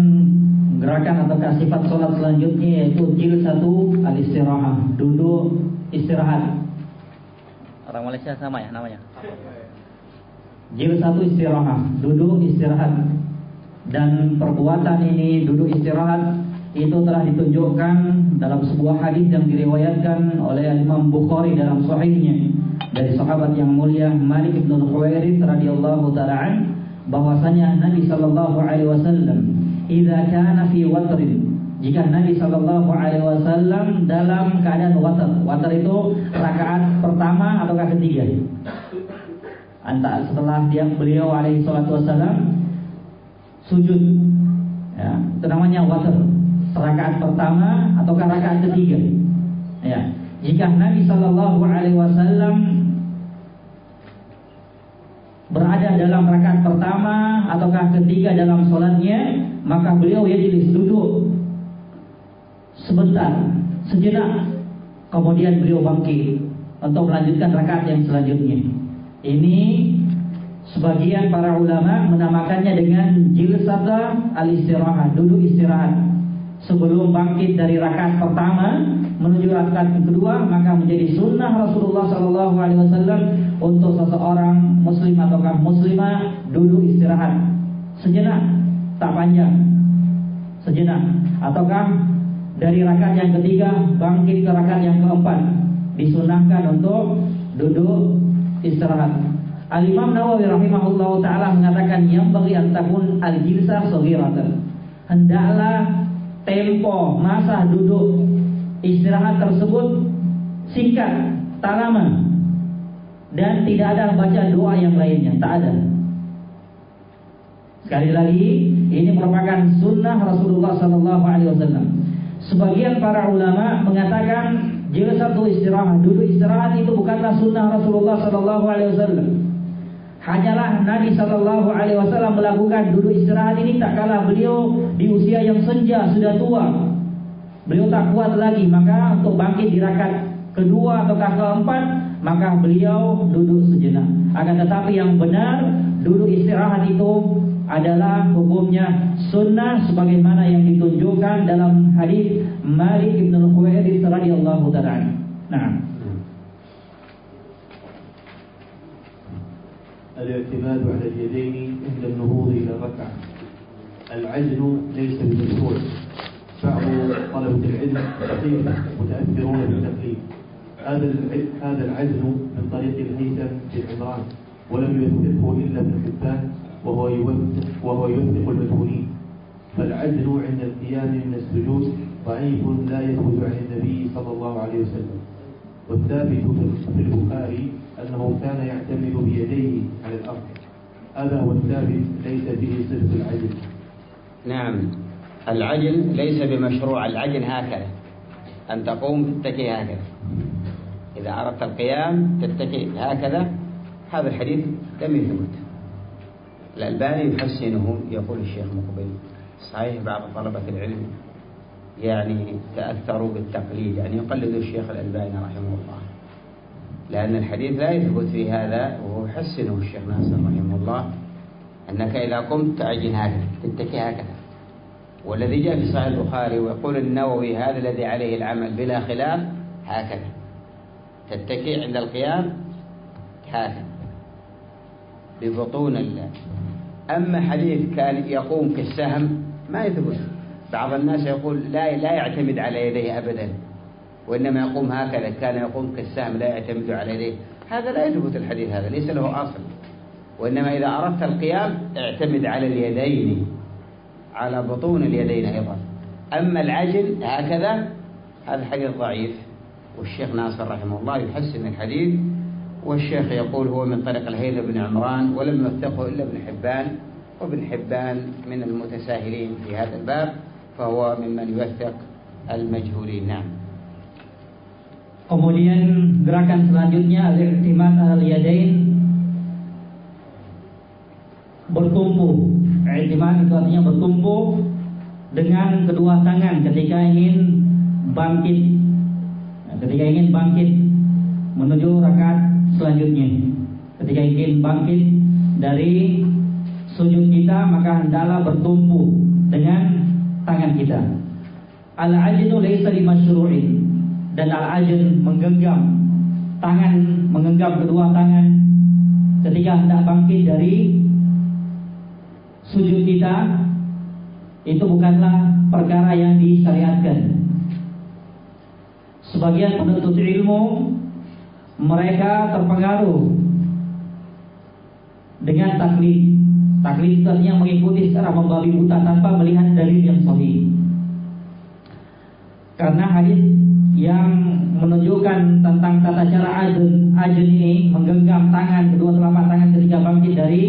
gerakan atau sifat sholat selanjutnya yaitu jil satu al istirahah duduk istirahat Orang Malaysia sama ya namanya. Jilid satu istirahat, duduk istirahat. Dan perbuatan ini duduk istirahat itu telah ditunjukkan dalam sebuah hadis yang diriwayatkan oleh Imam Bukhari dalam sahihnya dari sahabat yang mulia Malik bin Khuwairith radhiyallahu taala bahwasanya Nabi sallallahu alaihi wasallam idza kana fi watrin. Jika Nabi sallallahu alaihi wasallam dalam keadaan watar. Watar itu rakaat pertama atau ketiga? Antara setelah dia beliau alaihi wasallam sujud. Ya itu namanya watar. Rakaat pertama atau rakaat ketiga? Ya jika Nabi sallallahu alaihi wasallam berada dalam rakaat pertama ataukah ketiga dalam sholatnya maka beliau ya jadi duduk sebentar sejenak. Kemudian beliau bangkit untuk melanjutkan rakaat yang selanjutnya. Ini sebagian para ulama menamakannya dengan jilsata al-istirahat, duduk istirahat. Sebelum bangkit dari rakaat pertama menuju rakaat kedua, maka menjadi sunnah Rasulullah Sallallahu Alaihi Wasallam untuk seseorang muslim ataukah muslimah duduk istirahat sejenak, tak panjang, sejenak, ataukah dari rakaat yang ketiga bangkit ke rakaat yang keempat disunahkan untuk duduk istirahat. Al Imam Nawawi rahimahullah taala mengatakan yang bagi antakun al jilsah saghiratan. Hendaklah tempo masa duduk istirahat tersebut singkat, tak lama. Dan tidak ada baca doa yang lainnya, tak ada. Sekali lagi, ini merupakan sunnah Rasulullah sallallahu alaihi wasallam. Sebagian para ulama mengatakan jika satu istirahat, duduk istirahat itu bukanlah sunnah Rasulullah Sallallahu Alaihi Wasallam. Hanyalah Nabi Sallallahu Alaihi Wasallam melakukan duduk istirahat ini tak kalah beliau di usia yang senja sudah tua. Beliau tak kuat lagi maka untuk bangkit di rakaat kedua atau keempat maka beliau duduk sejenak. Akan tetapi yang benar duduk istirahat itu adalah hukumnya sunnah sebagaimana yang ditunjukkan dalam hadis Malik bin Al-Huwairits radhiyallahu taala. Nah. الاعتماد على اليدين عند النهوض إلى الركعه العجل ليس بمشروع بعض طلبه العلم كثير متاثرون بالتقليد هذا هذا العجل من طريق الهيثم بن عمران ولم يوثقه الا ابن حبان وهو يوثق وهو يوثق المجهولين. فالعجل عند القيام من السجود ضعيف لا يثبت عن النبي صلى الله عليه وسلم. والثابت في البخاري أنه كان يعتمد بيديه على الأرض. هذا هو الثابت ليس به صفة العجل نعم. العجل ليس بمشروع العجل هكذا. أن تقوم تتكي هكذا. إذا أردت القيام تتكي هكذا. هذا الحديث لم يثبت. الألباني يحسنه يقول الشيخ مقبل صحيح بعض طلبة العلم يعني تأثروا بالتقليد يعني يقلدوا الشيخ الألباني رحمه الله. لأن الحديث لا يثبت في هذا وهو الشيخ ناصر رحمه الله أنك إذا قمت تعجن هكذا تتكي هكذا. والذي جاء في صحيح البخاري ويقول النووي هذا الذي عليه العمل بلا خلاف هكذا. تتكي عند القيام هكذا. ببطون الله. أما حديث كان يقوم كالسهم ما يثبت. بعض الناس يقول لا لا يعتمد على يديه أبدا. وإنما يقوم هكذا كان يقوم كالسهم لا يعتمد على يديه. هذا لا يثبت الحديث هذا ليس له أصل. وإنما إذا أردت القيام اعتمد على اليدين على بطون اليدين أيضا. أما العجل هكذا هذا حديث ضعيف. والشيخ ناصر رحمه الله يحسن الحديث والشيخ يقول هو من طريق الهيثم بن عمران ولم يوثقه إلا ابن حبان وابن حبان من المتساهلين في هذا الباب فهو ممن يوثق المجهولين نعم Kemudian gerakan selanjutnya al-i'timad al-yadain bertumpu. I'timad itu artinya bertumpu dengan kedua tangan ketika ingin bangkit. Ketika ingin bangkit menuju rakaat selanjutnya. Ketika ingin bangkit dari sujud kita maka hendaklah bertumpu dengan tangan kita. Al-ajnu laysa limasyru'in dan al-ajn menggenggam tangan menggenggam kedua tangan ketika hendak bangkit dari sujud kita itu bukanlah perkara yang disyariatkan. Sebagian penuntut ilmu mereka terpengaruh dengan taklid. Taklid artinya mengikuti secara membabi buta tanpa melihat dalil yang sahih. Karena hadis yang menunjukkan tentang tata cara ajun ajun ini menggenggam tangan kedua telapak tangan ketika bangkit dari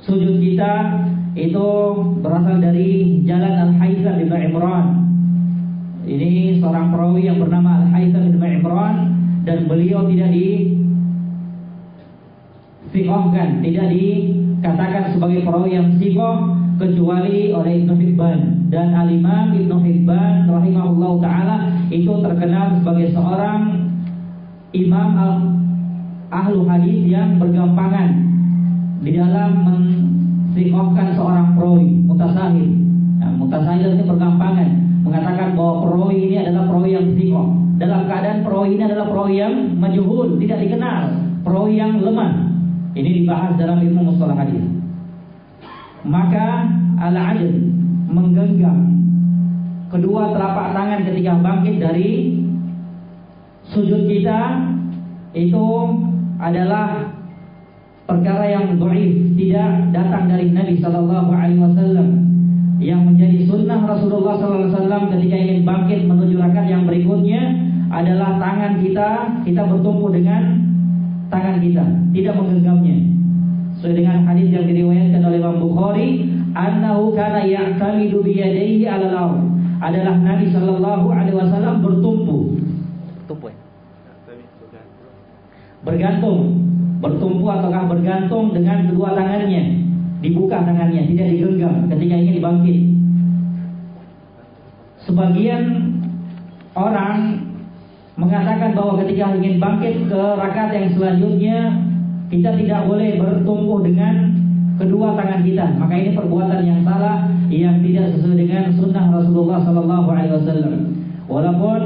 sujud kita itu berasal dari jalan Al-Haytham bin Imran ini seorang perawi yang bernama Al-Haytham bin Imran dan beliau tidak di fiqhkan, tidak dikatakan sebagai perawi yang sikoh kecuali oleh Ibnu Hibban dan Al-Imam Ibnu Hibban rahimahullah taala itu terkenal sebagai seorang imam al ahlu hadis yang bergampangan di dalam mensikohkan seorang perawi mutasahil. Nah, mutasahil itu bergampangan mengatakan bahwa perawi ini adalah perawi yang sikoh. Dalam keadaan perawi ini adalah perawi yang majhul, tidak dikenal, perawi yang lemah. Ini dibahas dalam ilmu mustalah hadis. Maka al-ajl menggenggam kedua telapak tangan ketika bangkit dari sujud kita itu adalah perkara yang dhaif, tidak datang dari Nabi sallallahu alaihi wasallam Rasulullah SAW ketika ingin bangkit menuju rakaat yang berikutnya adalah tangan kita kita bertumpu dengan tangan kita tidak menggenggamnya. Sesuai dengan hadis yang diriwayatkan oleh Imam Bukhari annahu kana ya'tamidu bi yadayhi 'ala al adalah Nabi sallallahu alaihi wasallam bertumpu. Tumpu ya? bergantung. Bertumpu ataukah bergantung dengan kedua tangannya? Dibuka tangannya, tidak digenggam ketika ingin dibangkit. Sebagian orang mengatakan bahwa ketika ingin bangkit ke rakaat yang selanjutnya kita tidak boleh bertumbuh dengan kedua tangan kita. Maka ini perbuatan yang salah yang tidak sesuai dengan sunnah Rasulullah Sallallahu Alaihi Wasallam. Walaupun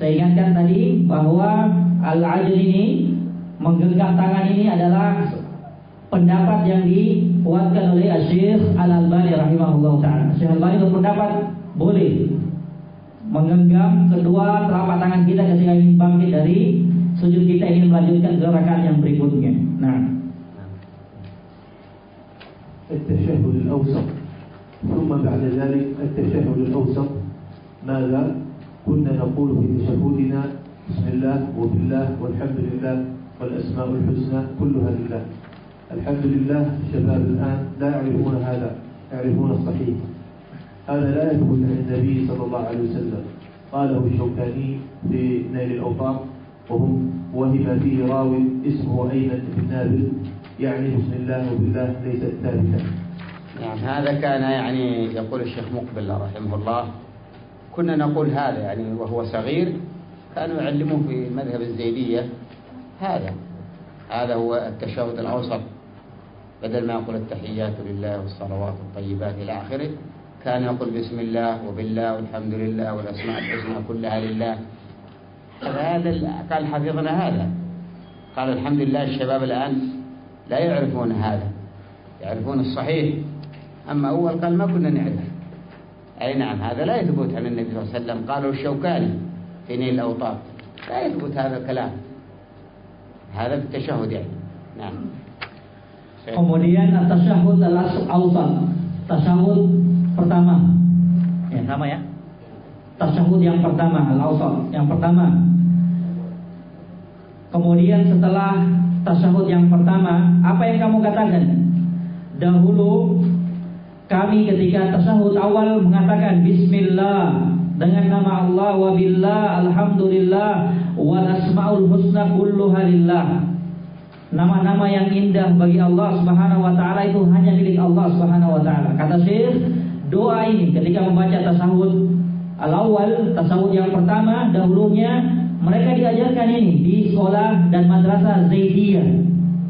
saya ingatkan tadi bahwa al-ajl ini menggenggam tangan ini adalah pendapat yang dikuatkan oleh Syekh Al-Albani rahimahullah taala. Syekh Al-Albani berpendapat boleh menggenggam kedua telapak tangan kita ketika ingin bangkit dari sujud kita ingin melanjutkan ke yang berikutnya. Nah. التشهد الأوسط ثم بعد ذلك التشهد الأوسط ماذا كنا نقول في تشهدنا بسم الله وبالله والحمد لله والأسماء الحسنى كلها لله الحمد لله الشباب الآن لا يعرفون هذا يعرفون الصحيح هذا لا يثبت عن النبي صلى الله عليه وسلم. قاله الشوكاني في نيل الأوطار وهم وهم فيه راو اسمه أيمن بن نابل يعني بسم الله وبالله ليست ثابتة نعم هذا كان يعني يقول الشيخ مقبل رحمه الله. كنا نقول هذا يعني وهو صغير كانوا يعلموه في مذهب الزيدية. هذا هذا هو التشهد الأوسط بدل ما يقول التحيات لله والصلوات الطيبات إلى آخره. كان يقول بسم الله وبالله والحمد لله والأسماء الحسنى كلها لله. هذا قال حفظنا هذا. قال الحمد لله الشباب الآن لا يعرفون هذا يعرفون الصحيح. أما أول قال ما كنا نعرف. أي نعم هذا لا يثبت عن النبي صلى الله عليه وسلم. قالوا الشوكاني في نيل الأوطار لا يثبت هذا الكلام. هذا بالتشهد يعني. نعم. Kemudian tasyahud al-awsat. Tasyahud pertama. Ya, sama ya. Tasyahud yang pertama, al-awsat, yang pertama. Kemudian setelah tasyahud yang pertama, apa yang kamu katakan? Dahulu kami ketika tasyahud awal mengatakan bismillah dengan nama Allah wa billah alhamdulillah wal asmaul husna kulluha lillah Nama-nama yang indah bagi Allah Subhanahu wa taala itu hanya milik Allah Subhanahu wa taala. Kata Syekh, doa ini ketika membaca tasawuf al-awwal, tasawuf yang pertama dahulunya mereka diajarkan ini di sekolah dan madrasah Zaidiyah.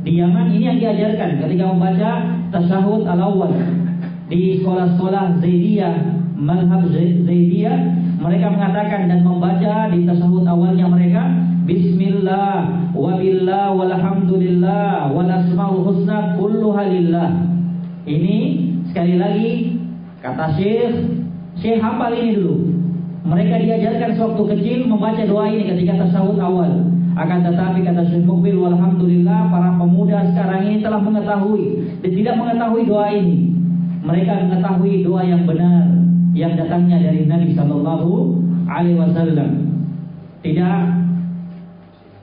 Di Yaman ini yang diajarkan ketika membaca tasawuf al-awwal di sekolah-sekolah Zaidiyah, madhab Zaidiyah, mereka mengatakan dan membaca di tasawuf awalnya mereka Bismillah wa billah walhamdulillah wal husna kulluha lillah. Ini sekali lagi kata Syekh, Syekh hafal ini dulu. Mereka diajarkan sewaktu kecil membaca doa ini ketika tasawuf awal. Akan tetapi kata Syekh Mukbil walhamdulillah para pemuda sekarang ini telah mengetahui dan tidak mengetahui doa ini. Mereka mengetahui doa yang benar yang datangnya dari Nabi sallallahu alaihi wasallam. Tidak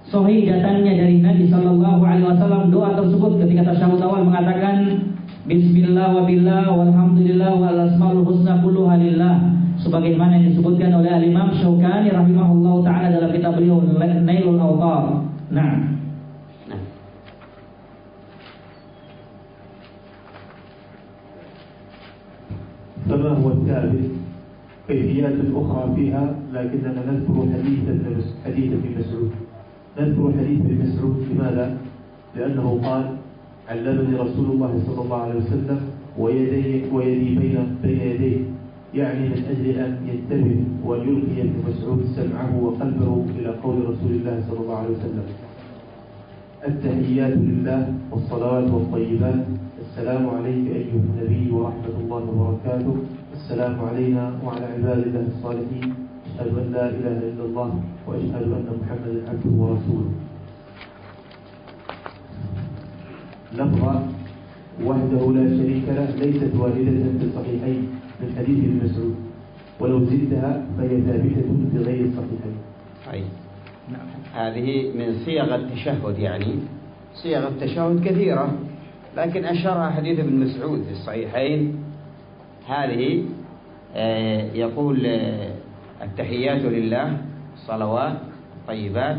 sahih datangnya dari Nabi sallallahu alaihi wasallam doa tersebut ketika tasyahud awal mengatakan Bismillah wa billah walhamdulillah wal asmaul husna kulluha lillah sebagaimana yang disebutkan oleh Al-Imam Syaukani rahimahullahu taala dalam kitab beliau Nailul Awtar. Nah. فما هو الثابت كيفيات أخرى فيها لكننا نذكر حديث حديث ابن مسعود نذكر حديث ابن مسعود لماذا؟ لأنه قال علمني رسول الله صلى الله عليه وسلم ويدي ويدي بين بين يديه يعني من أجل أن ينتبه وأن يلقي ابن مسعود سمعه وقلبه إلى قول رسول الله صلى الله عليه وسلم. التحيات لله والصلوات والطيبات. السلام عليك أيها النبي ورحمة الله وبركاته. السلام علينا وعلى عباد الله الصالحين. أشهد أن لا إله إلا الله وأشهد أن محمدا عبده ورسوله. لفظة وحده لا شريك له ليست واردة في الصحيحين من حديث ابن مسعود. ولو زدتها فهي ثابتة في غير الصحيحين. طيب. هذه من صيغ التشهد يعني. صيغ التشهد كثيرة لكن أشهرها حديث ابن مسعود في الصحيحين. هذه يقول التحيات لله الصلوات الطيبات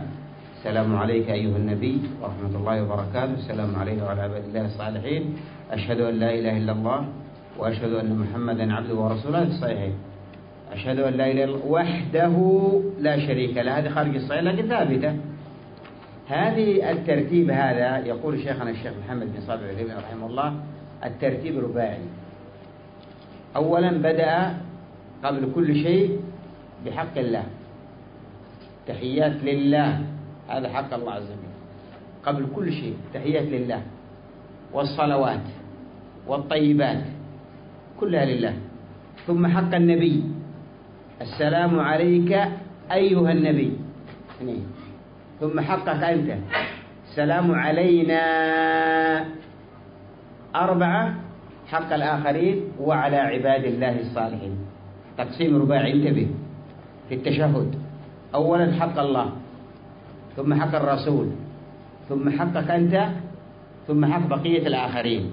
السلام عليك أيها النبي ورحمة الله وبركاته. السلام عليك وعلى عباد الله الصالحين. أشهد أن لا إله إلا الله وأشهد أن محمدا عبده ورسوله الصحيحين. أشهد أن لا إله إلا الله وحده لا شريك له. هذه خارج الصحيح لكن ثابتة. هذه الترتيب هذا يقول شيخنا الشيخ محمد بن صالح العثيمين رحمه الله الترتيب رباعي أولا بدأ قبل كل شيء بحق الله. تحيات لله. هذا حق الله عز وجل. قبل كل شيء تحيات لله والصلوات والطيبات كلها لله. ثم حق النبي السلام عليك أيها النبي. اثنين ثم حقك أنت. السلام علينا. أربعة حق الآخرين وعلى عباد الله الصالحين. تقسيم رباعي انتبه. في التشهد. أولا حق الله. ثم حق الرسول ثم حقك أنت ثم حق بقية الآخرين.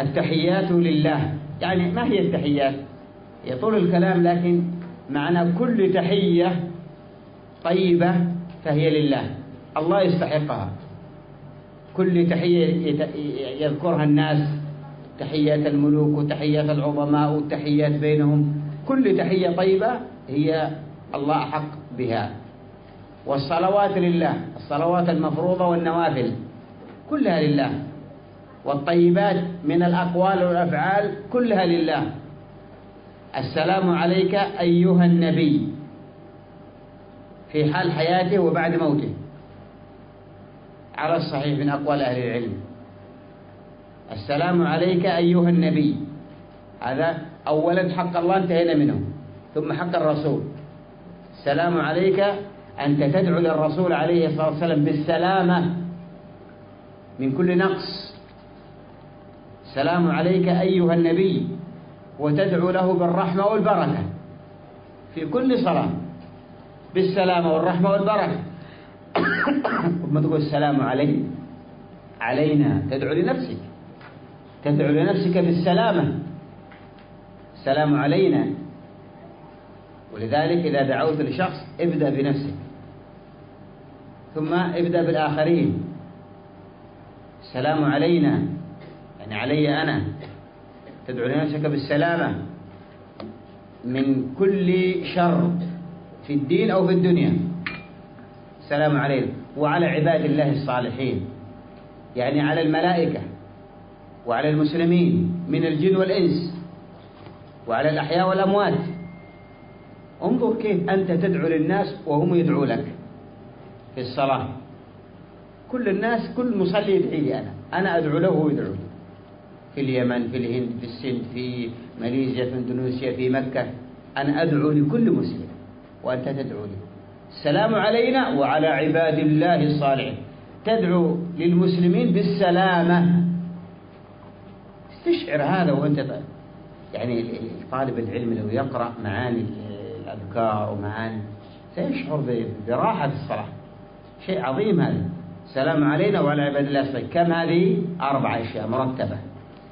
التحيات لله. يعني ما هي التحيات؟ يطول الكلام لكن معنى كل تحية طيبة فهي لله. الله يستحقها. كل تحية يذكرها الناس. تحيات الملوك وتحيات العظماء والتحيات بينهم. كل تحية طيبة هي الله أحق بها. والصلوات لله الصلوات المفروضة والنوافل كلها لله. والطيبات من الأقوال والأفعال كلها لله. السلام عليك أيها النبي في حال حياته وبعد موته. على الصحيح من أقوال أهل العلم. السلام عليك أيها النبي. هذا أولا حق الله انتهينا منه ثم حق الرسول. السلام عليك أنت تدعو للرسول عليه الصلاة والسلام بالسلامة من كل نقص. السلام عليك أيها النبي وتدعو له بالرحمة والبركة في كل صلاة. بالسلامة والرحمة والبركة. ثم تقول السلام علي علينا. تدعو لنفسك. تدعو لنفسك بالسلامة. السلام علينا. ولذلك إذا دعوت لشخص ابدأ بنفسك. ثم ابدأ بالآخرين. السلام علينا. يعني علي أنا. تدعو لنفسك بالسلامة. من كل شر في الدين أو في الدنيا. السلام علينا وعلى عباد الله الصالحين. يعني على الملائكة. وعلى المسلمين. من الجن والإنس. وعلى الأحياء والأموات. انظر كيف أنت تدعو للناس وهم يدعو لك. في الصلاة. كل الناس كل مصلي يدعي لي أنا. أنا أدعو له وهو يدعو لي. في اليمن في الهند في السند في ماليزيا في إندونيسيا في مكة. أنا أدعو لكل مسلم وأنت تدعو لي. السلام علينا وعلى عباد الله الصالحين. تدعو للمسلمين بالسلامة. استشعر هذا وأنت يعني طالب العلم لو يقرأ معاني الأذكار ومعاني سيشعر براحة الصلاة. شيء عظيم هذا. السلام علينا وعلى عباد الله الصالحين. كم هذه؟ أربع أشياء مرتبة.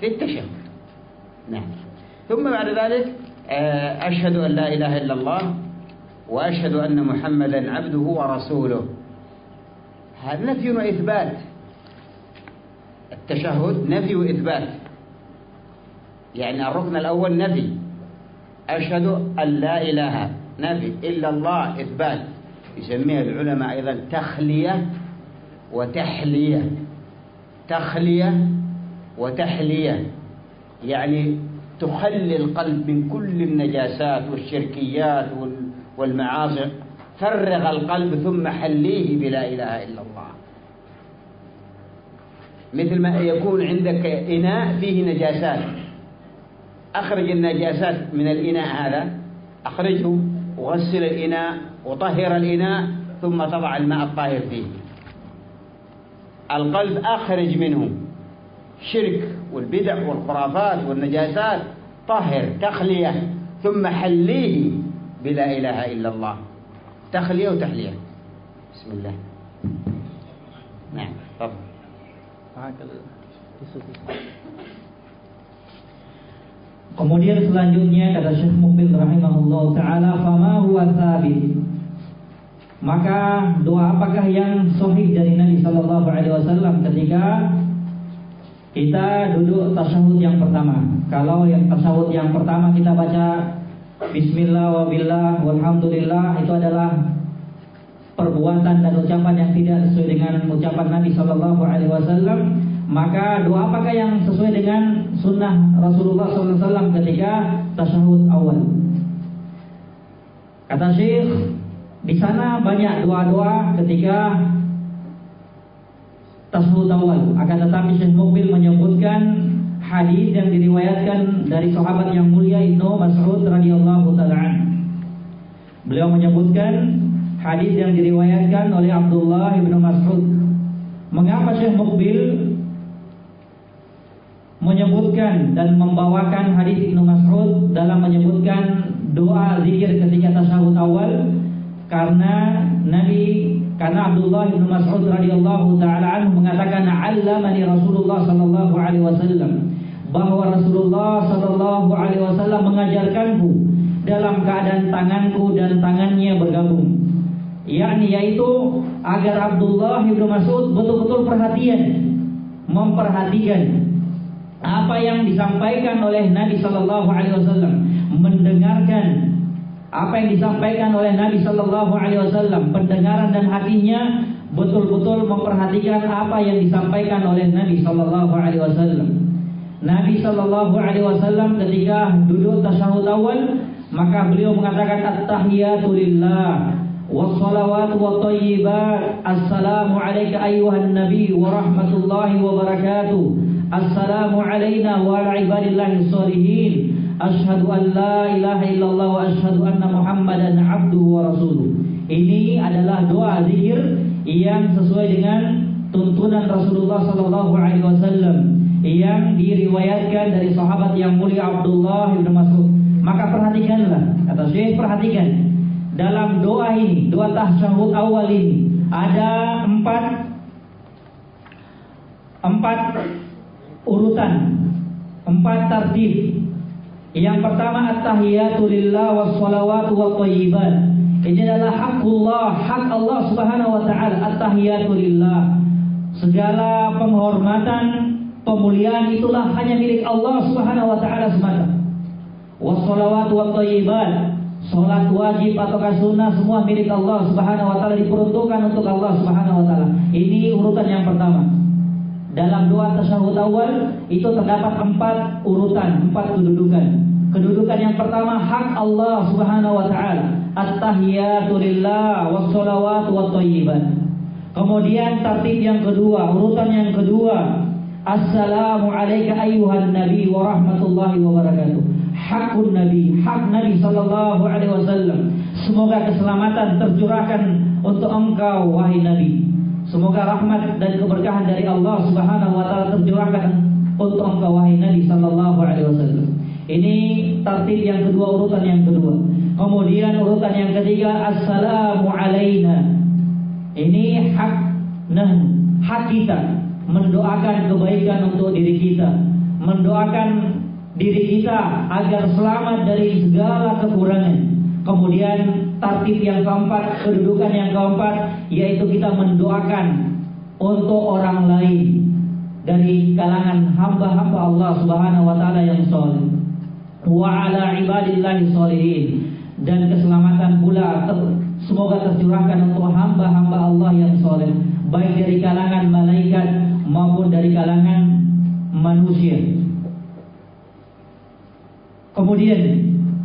في التشهد نعم. ثم بعد ذلك آه، أشهد أن لا إله إلا الله وأشهد أن محمدا عبده ورسوله. هذا نفي وإثبات. التشهد نفي وإثبات. يعني الركن الأول نفي. أشهد أن لا إله نفي إلا الله إثبات. يسميها العلماء أيضا تخلية وتحلية. تخلية وتحلية. يعني تخلي القلب من كل النجاسات والشركيات والمعاصي. فرغ القلب ثم حليه بلا إله إلا الله. مثل ما يكون عندك إناء فيه نجاسات. أخرج النجاسات من الإناء هذا. أخرجه وغسل الإناء. وطهر الإناء ثم تضع الماء الطاهر فيه. القلب أخرج منه. شرك والبدع والخرافات والنجاسات طهر تخلية. ثم حليه بلا إله إلا الله. تخلية وتحلية. بسم الله. نعم تفضل. Kemudian selanjutnya kata Syekh Mukbil rahimahullah taala fama huwa sabit. Maka doa apakah yang sahih dari Nabi sallallahu alaihi wasallam ketika kita duduk tasyahud yang pertama. Kalau yang tasyahud yang pertama kita baca Bismillah wa billah walhamdulillah itu adalah perbuatan dan ucapan yang tidak sesuai dengan ucapan Nabi Shallallahu Alaihi Wasallam. Maka doa apakah yang sesuai dengan sunnah Rasulullah SAW ketika tasyahud awal? Kata Syekh, di sana banyak doa-doa ketika tasawuf awal. Akan tetapi Syekh Mukbil menyebutkan hadis yang diriwayatkan dari sahabat yang mulia Ibnu Mas'ud radhiyallahu taala Beliau menyebutkan hadis yang diriwayatkan oleh Abdullah Ibnu Mas'ud. Mengapa Syekh Mukbil menyebutkan dan membawakan hadis Ibnu Mas'ud dalam menyebutkan doa zikir ketika tasawuf awal? Karena Nabi karena Abdullah bin Mas'ud radhiyallahu taala anhu mengatakan allamani Rasulullah sallallahu alaihi wasallam bahwa Rasulullah sallallahu alaihi wasallam mengajarkanku dalam keadaan tanganku dan tangannya bergabung. Yakni yaitu agar Abdullah bin Mas'ud betul-betul perhatian memperhatikan apa yang disampaikan oleh Nabi sallallahu alaihi wasallam, mendengarkan apa yang disampaikan oleh Nabi Shallallahu Alaihi Wasallam, pendengaran dan hatinya betul-betul memperhatikan apa yang disampaikan oleh Nabi Shallallahu Alaihi Wasallam. Nabi Shallallahu Alaihi Wasallam ketika duduk tasyahud awal, maka beliau mengatakan at-tahiyatu lillah wassalawatu wattayyibat assalamu alayka ayyuhan nabi wa rahmatullahi wa barakatuh assalamu alayna wa ala Ashhadu an la ilaha illallah wa ashhadu anna Muhammadan abduhu wa rasuluh. Ini adalah doa zikir yang sesuai dengan tuntunan Rasulullah sallallahu alaihi wasallam yang diriwayatkan dari sahabat yang mulia Abdullah bin Mas'ud. Maka perhatikanlah, kata Syekh perhatikan dalam doa ini, doa tasyahud awal ini ada empat empat urutan, empat tartib yang pertama at-tahiyatu lillah was-shalawatu wat-thayyibat. Ini adalah hakullah, hak Allah Subhanahu wa taala. At-tahiyatu lillah. Segala penghormatan, pemuliaan itulah hanya milik Allah Subhanahu wa taala semata. Was-shalawatu wat-thayyibat. Salat wajib atau sunnah semua milik Allah Subhanahu wa taala diperuntukkan untuk Allah Subhanahu wa taala. Ini urutan yang pertama. Dalam doa tasyahud awal itu terdapat empat urutan, empat kedudukan. Kedudukan yang pertama hak Allah Subhanahu wa taala. At-tahiyatu lillah was-shalawatu wat-thayyibat. Kemudian tertib yang kedua, urutan yang kedua, Assalamu alayka ayyuhan nabi wa rahmatullahi wa barakatuh. Hakun nabi, hak nabi sallallahu alaihi wasallam. Semoga keselamatan tercurahkan untuk engkau wahai nabi. Semoga rahmat dan keberkahan dari Allah Subhanahu wa taala tercurahkan untuk engkau wahai nabi sallallahu alaihi wasallam. Ini tertib yang kedua, urutan yang kedua. Kemudian urutan yang ketiga, Assalamu alaina. Ini hak nah, hak kita mendoakan kebaikan untuk diri kita, mendoakan diri kita agar selamat dari segala kekurangan. Kemudian tartib yang keempat, kedudukan yang keempat yaitu kita mendoakan untuk orang lain dari kalangan hamba-hamba Allah Subhanahu wa taala yang saleh. Wa ala ibadillahi sholihin dan keselamatan pula semoga tercurahkan untuk hamba-hamba Allah yang saleh baik dari kalangan malaikat maupun dari kalangan manusia. Kemudian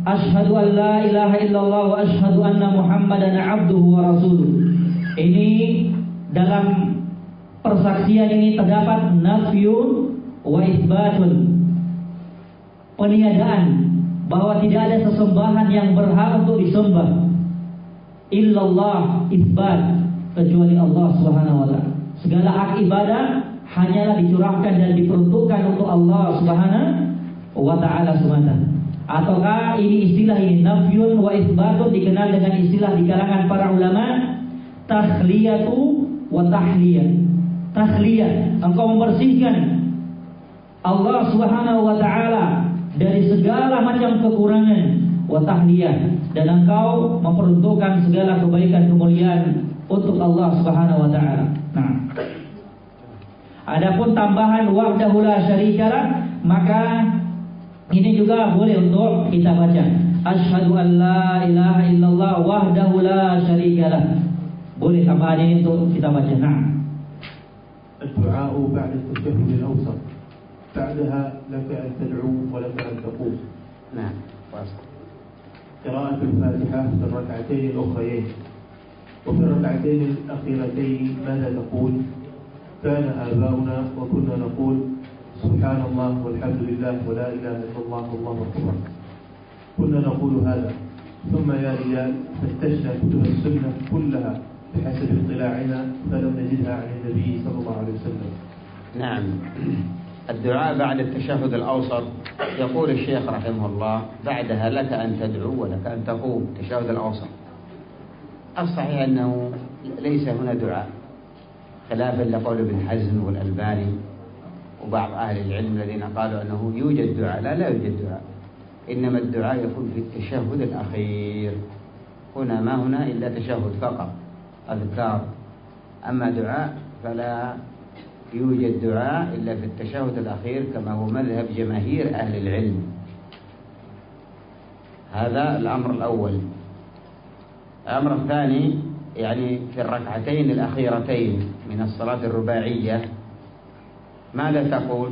asyhadu an la ilaha illallah wa asyhadu anna muhammadan abduhu wa rasuluh. Ini dalam persaksian ini terdapat nafyun wa isbatun. Peniadaan bahwa tidak ada sesembahan yang berhak untuk disembah illallah isbat kecuali Allah Subhanahu wa taala. Segala hak ibadah hanyalah dicurahkan dan diperuntukkan untuk Allah Subhanahu wa taala semata. Ataukah ini istilah ini nafyun wa isbatun dikenal dengan istilah di kalangan para ulama takhliyatu wa tahliyah. Tahliyah, engkau membersihkan Allah Subhanahu wa taala dari segala macam kekurangan wa tahliyah dan engkau memperuntukkan segala kebaikan kemuliaan untuk Allah Subhanahu wa taala. Nah. Adapun tambahan wahdahu la syarikalah maka ini juga boleh untuk kita baca. Asyhadu an la ilaha illallah wahdahu la syarikalah. Boleh tambahan ini untuk kita baca. Nah. Doa ba'da tasyahhud al-awsat. بعدها لك أن تدعو ولك أن تقوم. نعم. قراءة الفاتحة في الركعتين الأخريين. وفي الركعتين الأخيرتين ماذا تقول كان آباؤنا وكنا نقول سبحان الله والحمد لله ولا إله إلا الله والله أكبر. كنا نقول هذا. ثم يا رجال فتشنا كتب السنة كلها بحسب اطلاعنا فلم نجدها عن النبي صلى الله عليه وسلم. نعم. الدعاء بعد التشهد الأوسط يقول الشيخ رحمه الله بعدها لك أن تدعو ولك أن تقوم التشهد الأوسط. الصحيح أنه ليس هنا دعاء خلافا لقول ابن حزم والألباني وبعض أهل العلم الذين قالوا أنه يوجد دعاء. لا لا يوجد دعاء. إنما الدعاء يكون في التشهد الأخير. هنا ما هنا إلا تشهد فقط أذكار. أما دعاء فلا يوجد دعاء إلا في التشهد الأخير كما هو مذهب جماهير أهل العلم. هذا الأمر الأول. الأمر الثاني يعني في الركعتين الأخيرتين من الصلاة الرباعية ماذا تقول؟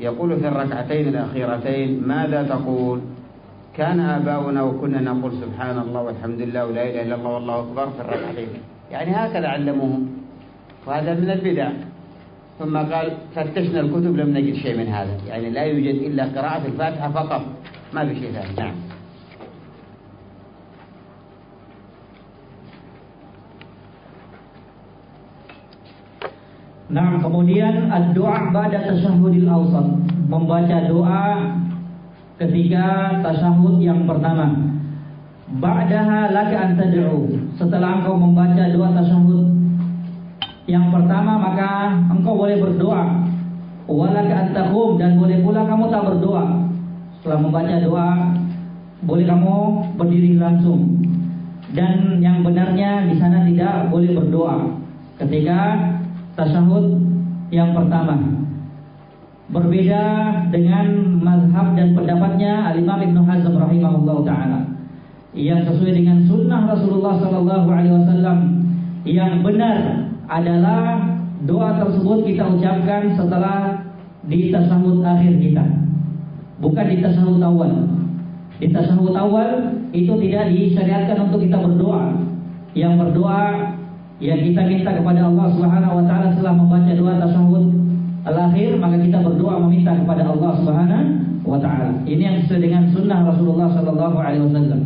يقول في الركعتين الأخيرتين ماذا تقول؟ كان آباؤنا وكنا نقول سبحان الله والحمد لله ولا إله إلا الله والله أكبر في الركعتين. يعني هكذا علموهم. وهذا من البدع. ثم قال فتشنا الكتب لم نجد شيء من هذا يعني لا يوجد إلا قراءة الفاتحة فقط ما في شيء ثاني نعم Nah, kemudian doa pada tasyahudil awsat, membaca doa ketika tasyahud yang pertama. Ba'daha laka an tad'u. Setelah engkau membaca doa tasyahud yang pertama maka engkau boleh berdoa. Walaka an taqum dan boleh pula kamu tak berdoa. Setelah membaca doa boleh kamu berdiri langsung. Dan yang benarnya di sana tidak boleh berdoa ketika tasyahud yang pertama. Berbeda dengan mazhab dan pendapatnya Al-Imam Ibn Hazm rahimahullah taala yang sesuai dengan sunnah Rasulullah wasallam yang benar adalah doa tersebut kita ucapkan setelah di tasyahud akhir kita. Bukan di tasyahud awal. Di tasyahud awal itu tidak disyariatkan untuk kita berdoa. Yang berdoa yang kita minta kepada Allah Subhanahu wa taala setelah membaca doa tasyahud al-akhir maka kita berdoa meminta kepada Allah Subhanahu wa taala. Ini yang sesuai dengan sunnah Rasulullah sallallahu alaihi wasallam.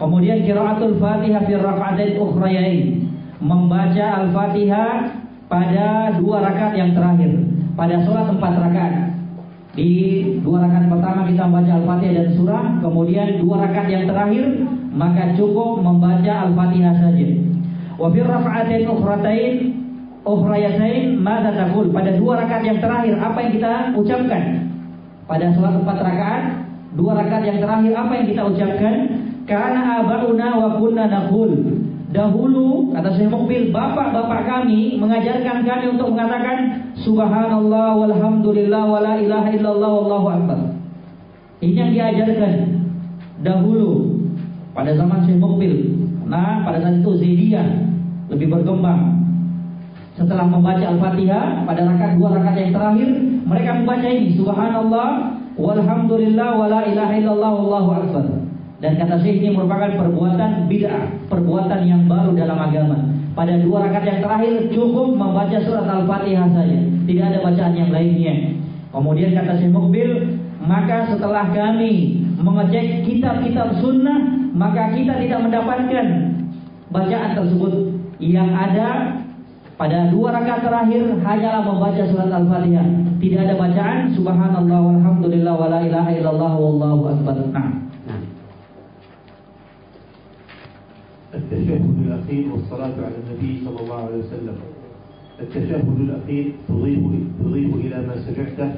Kemudian qiraatul Fatihah fi raka'atain ukhrayain. Membaca Al-Fatihah pada dua rakaat yang terakhir. Pada sholat empat rakaat. Di dua rakaat pertama kita membaca Al-Fatihah dan surah, kemudian dua rakaat yang terakhir maka cukup membaca Al-Fatihah saja. Wa fi raka'atain ukhratain ukhrayatain mada taqul? Pada dua rakaat yang terakhir apa yang kita ucapkan? Pada sholat empat rakaat, dua rakaat yang terakhir apa yang kita ucapkan? Karena abauna wa kunna naqul. Dahulu kata Syekh Mukbil, bapak-bapak kami mengajarkan kami untuk mengatakan subhanallah walhamdulillah wala ilaha illallah wallahu akbar. Ini yang diajarkan dahulu pada zaman Syekh Mukbil. Nah, pada saat itu Zaidiyah lebih berkembang. Setelah membaca Al-Fatihah pada rakaat dua rakaat yang terakhir, mereka membaca ini subhanallah walhamdulillah wala ilaha illallah wallahu akbar. Dan kata Syekh ini merupakan perbuatan bid'ah, perbuatan yang baru dalam agama. Pada dua rakaat yang terakhir cukup membaca surat Al-Fatihah saja, tidak ada bacaan yang lainnya. Kemudian kata Syekh Mukbil, maka setelah kami mengecek kitab-kitab sunnah, maka kita tidak mendapatkan bacaan tersebut yang ada pada dua rakaat terakhir hanyalah membaca surat Al-Fatihah. Tidak ada bacaan subhanallah walhamdulillah wala ilaha wallahu akbar. Nah. التشهد الأخير والصلاة على النبي صلى الله عليه وسلم. التشهد الأخير تضيف تضيف إلى ما سمعته.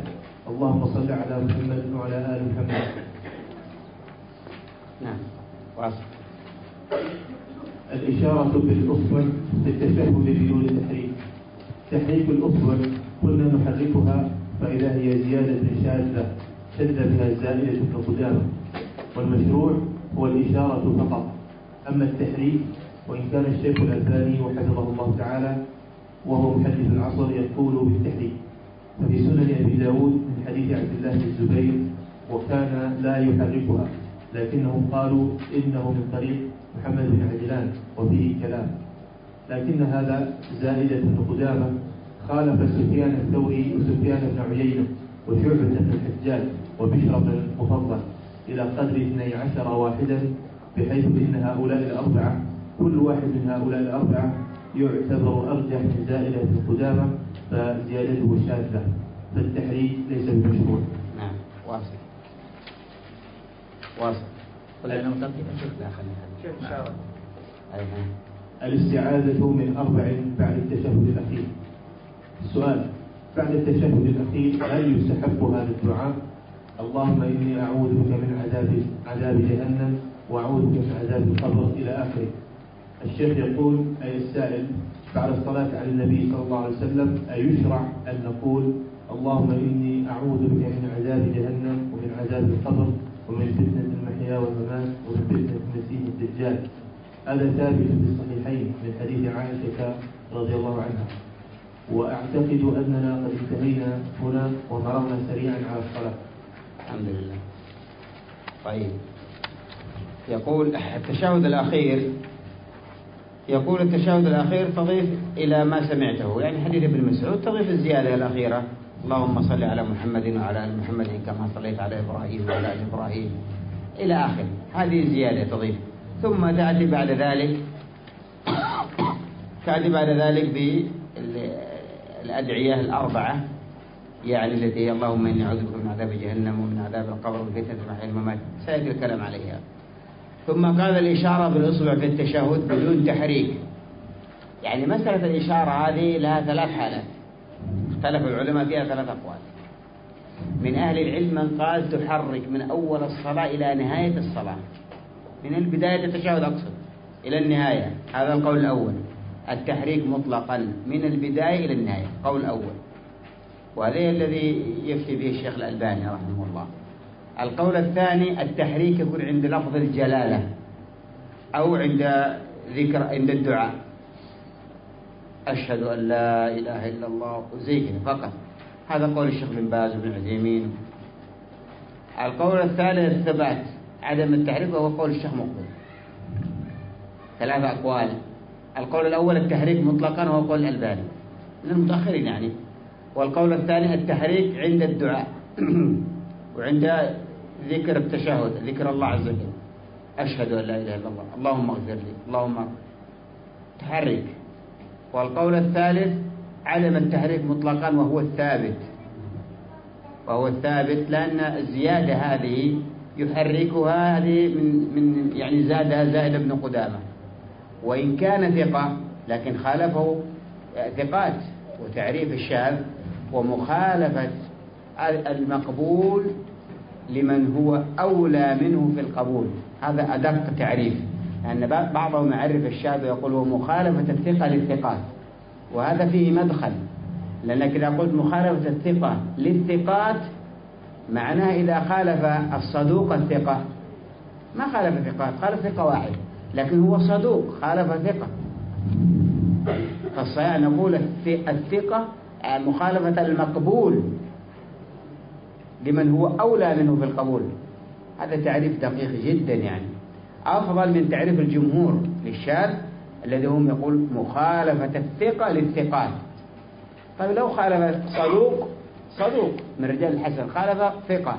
اللهم صل على محمد وعلى آل محمد. نعم. الإشارة بالأصبع في التشهد بدون تحريك. تحريك الأصبع كنا نحركها فإذا هي زيادة شاذة شد بها الزائدة ابن قدامة والمشروع هو الإشارة فقط. أما التحريك وإن كان الشيخ الألباني وحفظه الله تعالى وهو محدث العصر يقول بالتحريك ففي سنن أبي داود من حديث عبد الله بن الزبير وكان لا يحركها لكنهم قالوا إنه من طريق محمد بن عجلان وفيه كلام. لكن هذا زائدة بن قدامة خالف سفيان الثوري وسفيان بن عيينة وشعبة بن الحجاج وبشر بن المفضل إلى قدر 12 واحدا بحيث إن هؤلاء الأربعة كل واحد من هؤلاء الأربعة يعتبر أرجح من زائدة بن قدامة فزيادته شاذة فالتحريك ليس بمشروع. نعم واصل. واصل. ولا أنا متأكد لا خليها إن شاء الله. أيها الاستعاذة من أربع بعد التشهد الأخير. السؤال بعد التشهد الأخير هل يستحب هذا الدعاء؟ اللهم إني أعوذ بك من عذاب عذاب جهنم. وأعوذ بك من عذاب القبر إلى آخره. الشيخ يقول أي السائل بعد الصلاة على النبي صلى الله عليه وسلم أيشرع أن نقول اللهم إني أعوذ بك من عذاب جهنم ومن عذاب القبر ومن فتنة المحيا والممات ومن فتنة المسيح الدجال. هذا ثابت في الصحيحين من حديث عائشة رضي الله عنها. وأعتقد أننا قد انتهينا هنا ومررنا سريعا على الصلاة. الحمد لله. طيب. يقول التشهد الأخير يقول التشهد الأخير تضيف إلى ما سمعته يعني حديث ابن مسعود تضيف الزيادة الأخيرة. اللهم صل على محمد وعلى آل محمد كما صليت على إبراهيم وعلى آل إبراهيم. إلى آخر هذه زيادة تضيف. ثم تأتي بعد ذلك تأتي بعد ذلك بالأدعية الأربعة يعني التي اللهم إني أعوذ بك من عذاب جهنم ومن عذاب القبر ومن فتنة المحيا والممات سيأتي الكلام عليها. ثم قال الإشارة بالإصبع في التشهد بدون تحريك. يعني مسألة الإشارة هذه لها ثلاث حالات. اختلف العلماء فيها ثلاث أقوال. من أهل العلم من قال تحرك من أول الصلاة إلى نهاية الصلاة. من البداية التشهد أقصد. إلى النهاية. هذا القول الأول. التحريك مطلقا. من البداية إلى النهاية. قول الأول وهذا الذي يفتي به الشيخ الألباني رحمه الله. القول الثاني التحريك يكون عند لفظ الجلالة أو عند ذكر عند الدعاء. أشهد أن لا إله إلا الله. وزي كذا فقط. هذا قول الشيخ بن باز وابن عثيمين. القول الثالث الثبات. عدم التحريك وهو قول الشيخ مقبل ثلاثة أقوال. القول الأول التحريك مطلقا وهو قول الألباني. من المتأخرين يعني. والقول الثاني التحريك عند الدعاء. وعند ذكر التشهد ذكر الله عز وجل. أشهد أن لا إله إلا الله. اللهم اغفر لي. اللهم تحرك. والقول الثالث عدم التحريك مطلقا وهو الثابت. وهو الثابت لأن الزيادة هذه يحركها هذه من من يعني زادها زائد ابن قدامة. وإن كان ثقة لكن خالفه ثقات وتعريف الشاذ ومخالفة المقبول لمن هو أولى منه في القبول. هذا أدق تعريف. لأن بعضهم يعرف الشاذ ويقول هو مخالفة الثقة للثقات. وهذا فيه مدخل. لأنك إذا قلت مخالفة الثقة للثقات معناه إذا خالف الصدوق الثقة. ما خالف ثقات خالف ثقة واحد. لكن هو صدوق خالف ثقة. فالصحيح نقول الثقة مخالفة المقبول. لمن هو أولى منه في القبول. هذا تعريف دقيق جدا يعني. أفضل من تعريف الجمهور للشاذ الذي هم يقول مخالفة الثقة للثقات. طيب لو خالف صدوق صدوق من رجال الحسن خالف ثقة.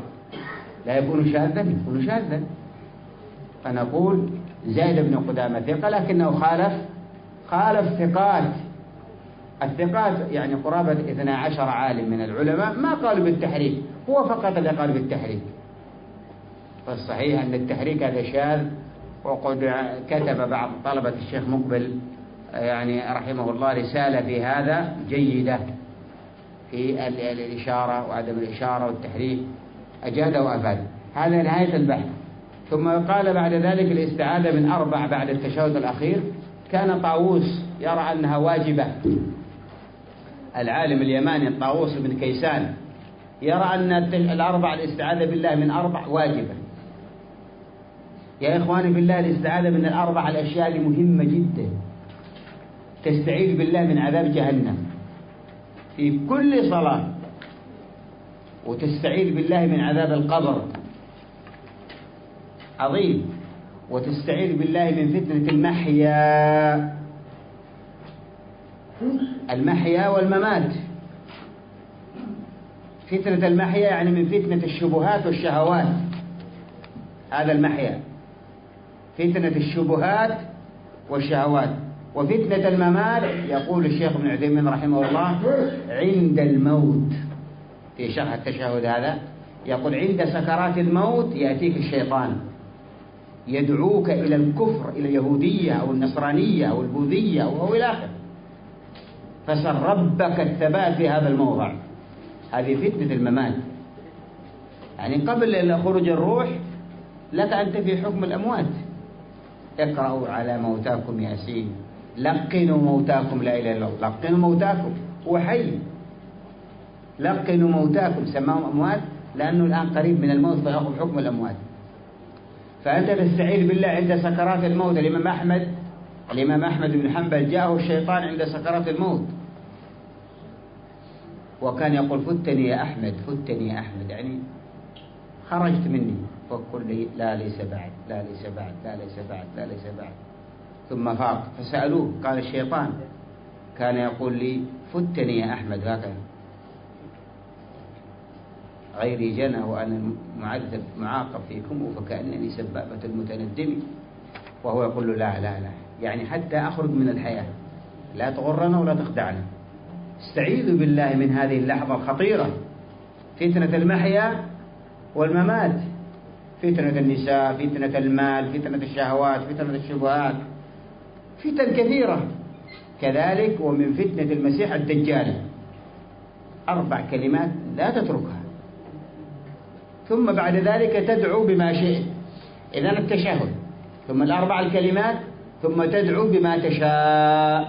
لا يكون شاذا يكون شاذا. فنقول زيد بن قدامة ثقة لكنه خالف خالف ثقات. الثقات يعني قرابة 12 عالم من العلماء ما قالوا بالتحريك هو فقط اللي قال بالتحريك. فالصحيح أن التحريك هذا شاذ وقد كتب بعض طلبة الشيخ مقبل يعني رحمه الله رسالة في هذا جيدة في الإشارة وعدم الإشارة والتحريك أجاد وأفاد. هذا نهاية البحث. ثم قال بعد ذلك الاستعاذة من أربع بعد التشهد الأخير كان طاووس يرى أنها واجبة. العالم اليماني طاووس بن كيسان يرى أن الأربع الاستعاذة بالله من أربع واجبة. يا إخواني بالله الاستعاذة من الأربع الأشياء اللي مهمة جدا. تستعيذ بالله من عذاب جهنم. في كل صلاة. وتستعيذ بالله من عذاب القبر. عظيم. وتستعيذ بالله من فتنة المحيا. المحيا والممات. فتنة المحيا يعني من فتنة الشبهات والشهوات. هذا المحيا. فتنة الشبهات والشهوات. وفتنة الممات يقول الشيخ ابن عثيمين رحمه الله عند الموت. في شرح التشهد هذا يقول عند سكرات الموت يأتيك الشيطان. يدعوك إلى الكفر إلى اليهودية أو النصرانية أو البوذية أو إلى آخره. فسر ربك الثبات في هذا الموضع. هذه فتنة الممات. يعني قبل خروج الروح لك أنت في حكم الأموات. اقرأوا على موتاكم ياسين. لقنوا موتاكم لا إله إلا الله. لقنوا موتاكم. هو حي. لقنوا موتاكم. سماهم أموات لأنه الآن قريب من الموت فيأخذ حكم الأموات. فأنت تستعيذ بالله عند سكرات الموت. الإمام أحمد الإمام أحمد بن حنبل جاءه الشيطان عند سكرات الموت. وكان يقول فتني يا أحمد فتني يا أحمد يعني خرجت مني. فقل لي لا ليس بعد لا ليس بعد لا ليس بعد لا ليس بعد. ثم فاق فسألوه قال الشيطان كان يقول لي فتني يا أحمد هكذا. غيري جنى وأنا معذب معاقب فيكم فكأنني سبابة المتندم. وهو يقول له لا لا لا. يعني حتى أخرج من الحياة. لا تغرنا ولا تخدعنا. استعيذوا بالله من هذه اللحظة الخطيرة. فتنة المحيا والممات. فتنة النساء فتنة المال فتنة الشهوات فتنة الشبهات. فتن كثيرة. كذلك ومن فتنة المسيح الدجال. أربع كلمات لا تتركها. ثم بعد ذلك تدعو بما شئت. إذا التشهد. ثم الأربع الكلمات ثم تدعو بما تشاء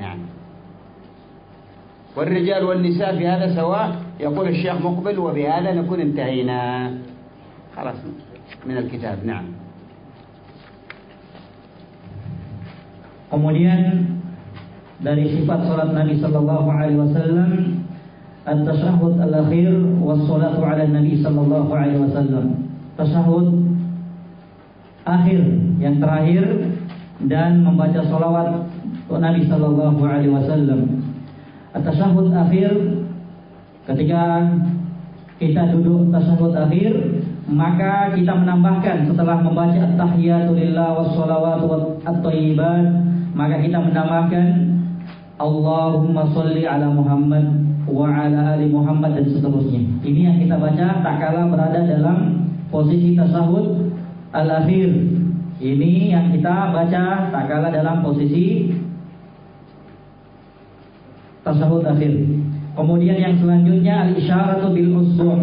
نعم والرجال والنساء في هذا سواء يقول الشيخ مقبل وبهذا نكون انتهينا خلاص من الكتاب نعم Kemudian dari sifat salat Nabi sallallahu alaihi wasallam at-tashahhud al-akhir was salatu ala Nabi sallallahu alaihi wasallam. Tashahhud akhir yang terakhir dan membaca salawat untuk Nabi Sallallahu Alaihi Wasallam. At-tashahud akhir ketika kita duduk tasyahud akhir maka kita menambahkan setelah membaca at-tahiyatu lillah wassalawatu wat-thayyibat maka kita menambahkan Allahumma salli ala Muhammad wa ala ali Muhammad dan seterusnya. Ini yang kita baca tak kala berada dalam posisi tasahud al-akhir. Ini yang kita baca tak kala dalam posisi tasahud akhir. Kemudian yang selanjutnya al-isyaratu bil usbu'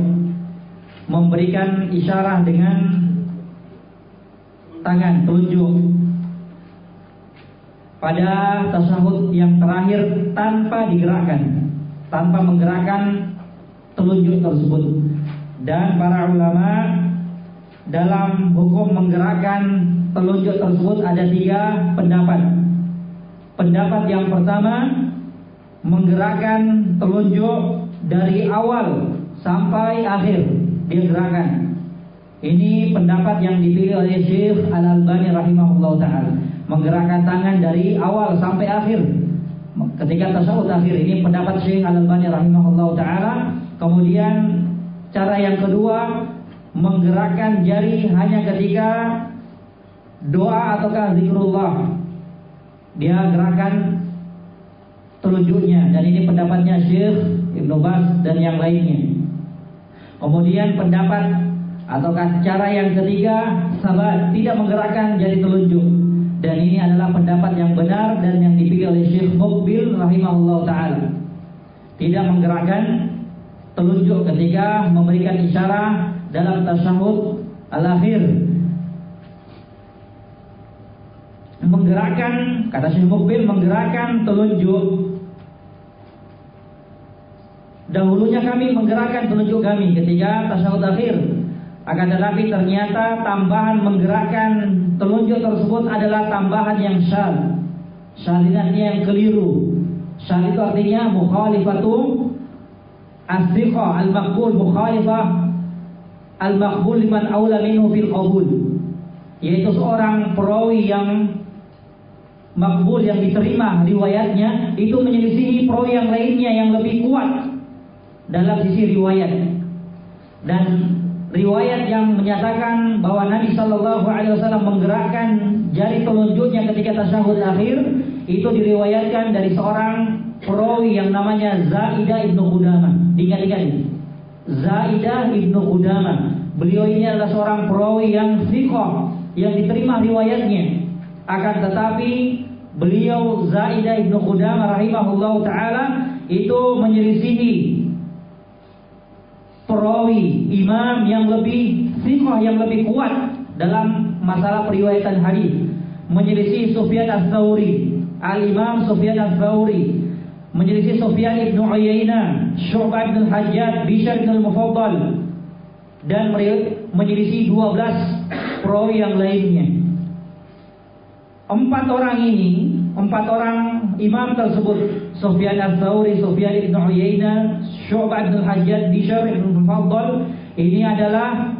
memberikan isyarah dengan tangan telunjuk pada tasahud yang terakhir tanpa digerakkan, tanpa menggerakkan telunjuk tersebut. Dan para ulama dalam hukum menggerakkan telunjuk tersebut ada tiga pendapat. Pendapat yang pertama menggerakkan telunjuk dari awal sampai akhir dia gerakan. Ini pendapat yang dipilih oleh Syekh Al Albani rahimahullah taala menggerakkan tangan dari awal sampai akhir. Ketika tasawuf akhir ini pendapat Syekh Al-Albani rahimahullah taala. Kemudian cara yang kedua menggerakkan jari hanya ketika doa ataukah zikrullah. Dia gerakan telunjuknya dan ini pendapatnya Syekh Ibnu Bas dan yang lainnya. Kemudian pendapat ataukah cara yang ketiga sahabat tidak menggerakkan jari telunjuk dan ini adalah pendapat yang benar dan yang dipilih oleh Syekh Mukbil rahimahullah taala. Tidak menggerakkan telunjuk ketika memberikan isyarat dalam tasyahud al-akhir. Menggerakkan kata Syekh Mukbil menggerakkan telunjuk Dahulunya kami menggerakkan telunjuk kami ketika tasyahud akhir akan tetapi ternyata tambahan menggerakkan telunjuk tersebut adalah tambahan yang syar. Syar ini yang keliru. Syar itu artinya mukhalifatu asdiqa al-maqbul mukhalifah al-maqbul liman aula minhu fil qabul. Yaitu seorang perawi yang makbul yang diterima riwayatnya itu menyelisihi perawi yang lainnya yang lebih kuat dalam sisi riwayat. Dan riwayat yang menyatakan bahwa Nabi Shallallahu Alaihi Wasallam menggerakkan jari telunjuknya ketika tasyahud akhir itu diriwayatkan dari seorang perawi yang namanya Zaidah ibnu Qudamah. Diingat-ingat ini. Zaidah ibnu Qudamah. Beliau ini adalah seorang perawi yang sikoh yang diterima riwayatnya. Akan tetapi beliau Zaidah ibnu Qudamah rahimahullah taala itu menyelisihi perawi, imam yang lebih sikoh yang lebih kuat dalam masalah periwayatan hadis. Menyelisih Sufyan ats-Tsauri, Al-Imam Sufyan ats-Tsauri, menyelisih Sufyan ibnu Uyainah, Syu'bah bin Hajjaj, Bishr bin Al-Mufaddal dan menyelisih 12 perawi yang lainnya. Empat orang ini, empat orang imam tersebut, Sufyan al-Thawri, Sufyan ibn Uyainah, Syu'bah bin Hajjaj, Bishr ibn Mufaddal, ini adalah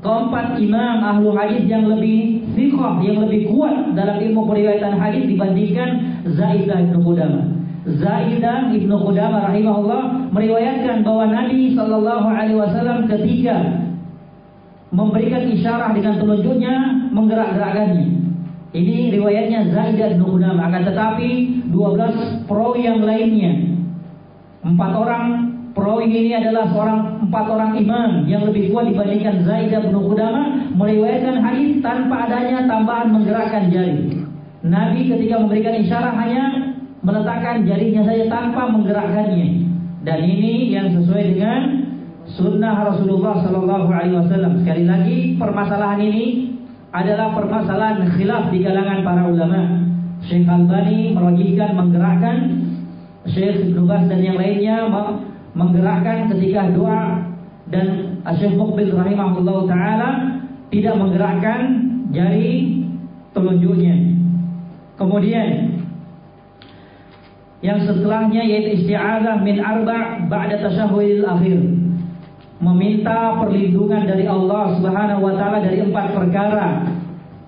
keempat imam ahlu hadis yang lebih siqah, yang lebih kuat dalam ilmu periwayatan hadis dibandingkan Zaidah ibn Qudamah. Zaidah ibn Qudamah rahimahullah meriwayatkan bahwa Nabi Shallallahu Alaihi Wasallam ketika memberikan isyarat dengan telunjuknya menggerak-gerakkannya. Ini riwayatnya Zaidah bin Qudamah akan tetapi 12 perawi yang lainnya empat orang perawi ini adalah seorang empat orang imam yang lebih kuat dibandingkan Zaidah bin Qudamah meriwayatkan hadis tanpa adanya tambahan menggerakkan jari. Nabi ketika memberikan isyarat hanya meletakkan jarinya saja tanpa menggerakkannya. Dan ini yang sesuai dengan sunnah Rasulullah Sallallahu Alaihi Wasallam. Sekali lagi permasalahan ini adalah permasalahan khilaf di kalangan para ulama. Syekh Albani merojihkan menggerakkan Syekh Ibnu dan yang lainnya menggerakkan ketika doa dan Syekh Muqbil rahimahullah taala tidak menggerakkan jari telunjuknya. Kemudian yang setelahnya yaitu isti'adzah min arba' ba'da tasyahhudil akhir meminta perlindungan dari Allah Subhanahu wa taala dari empat perkara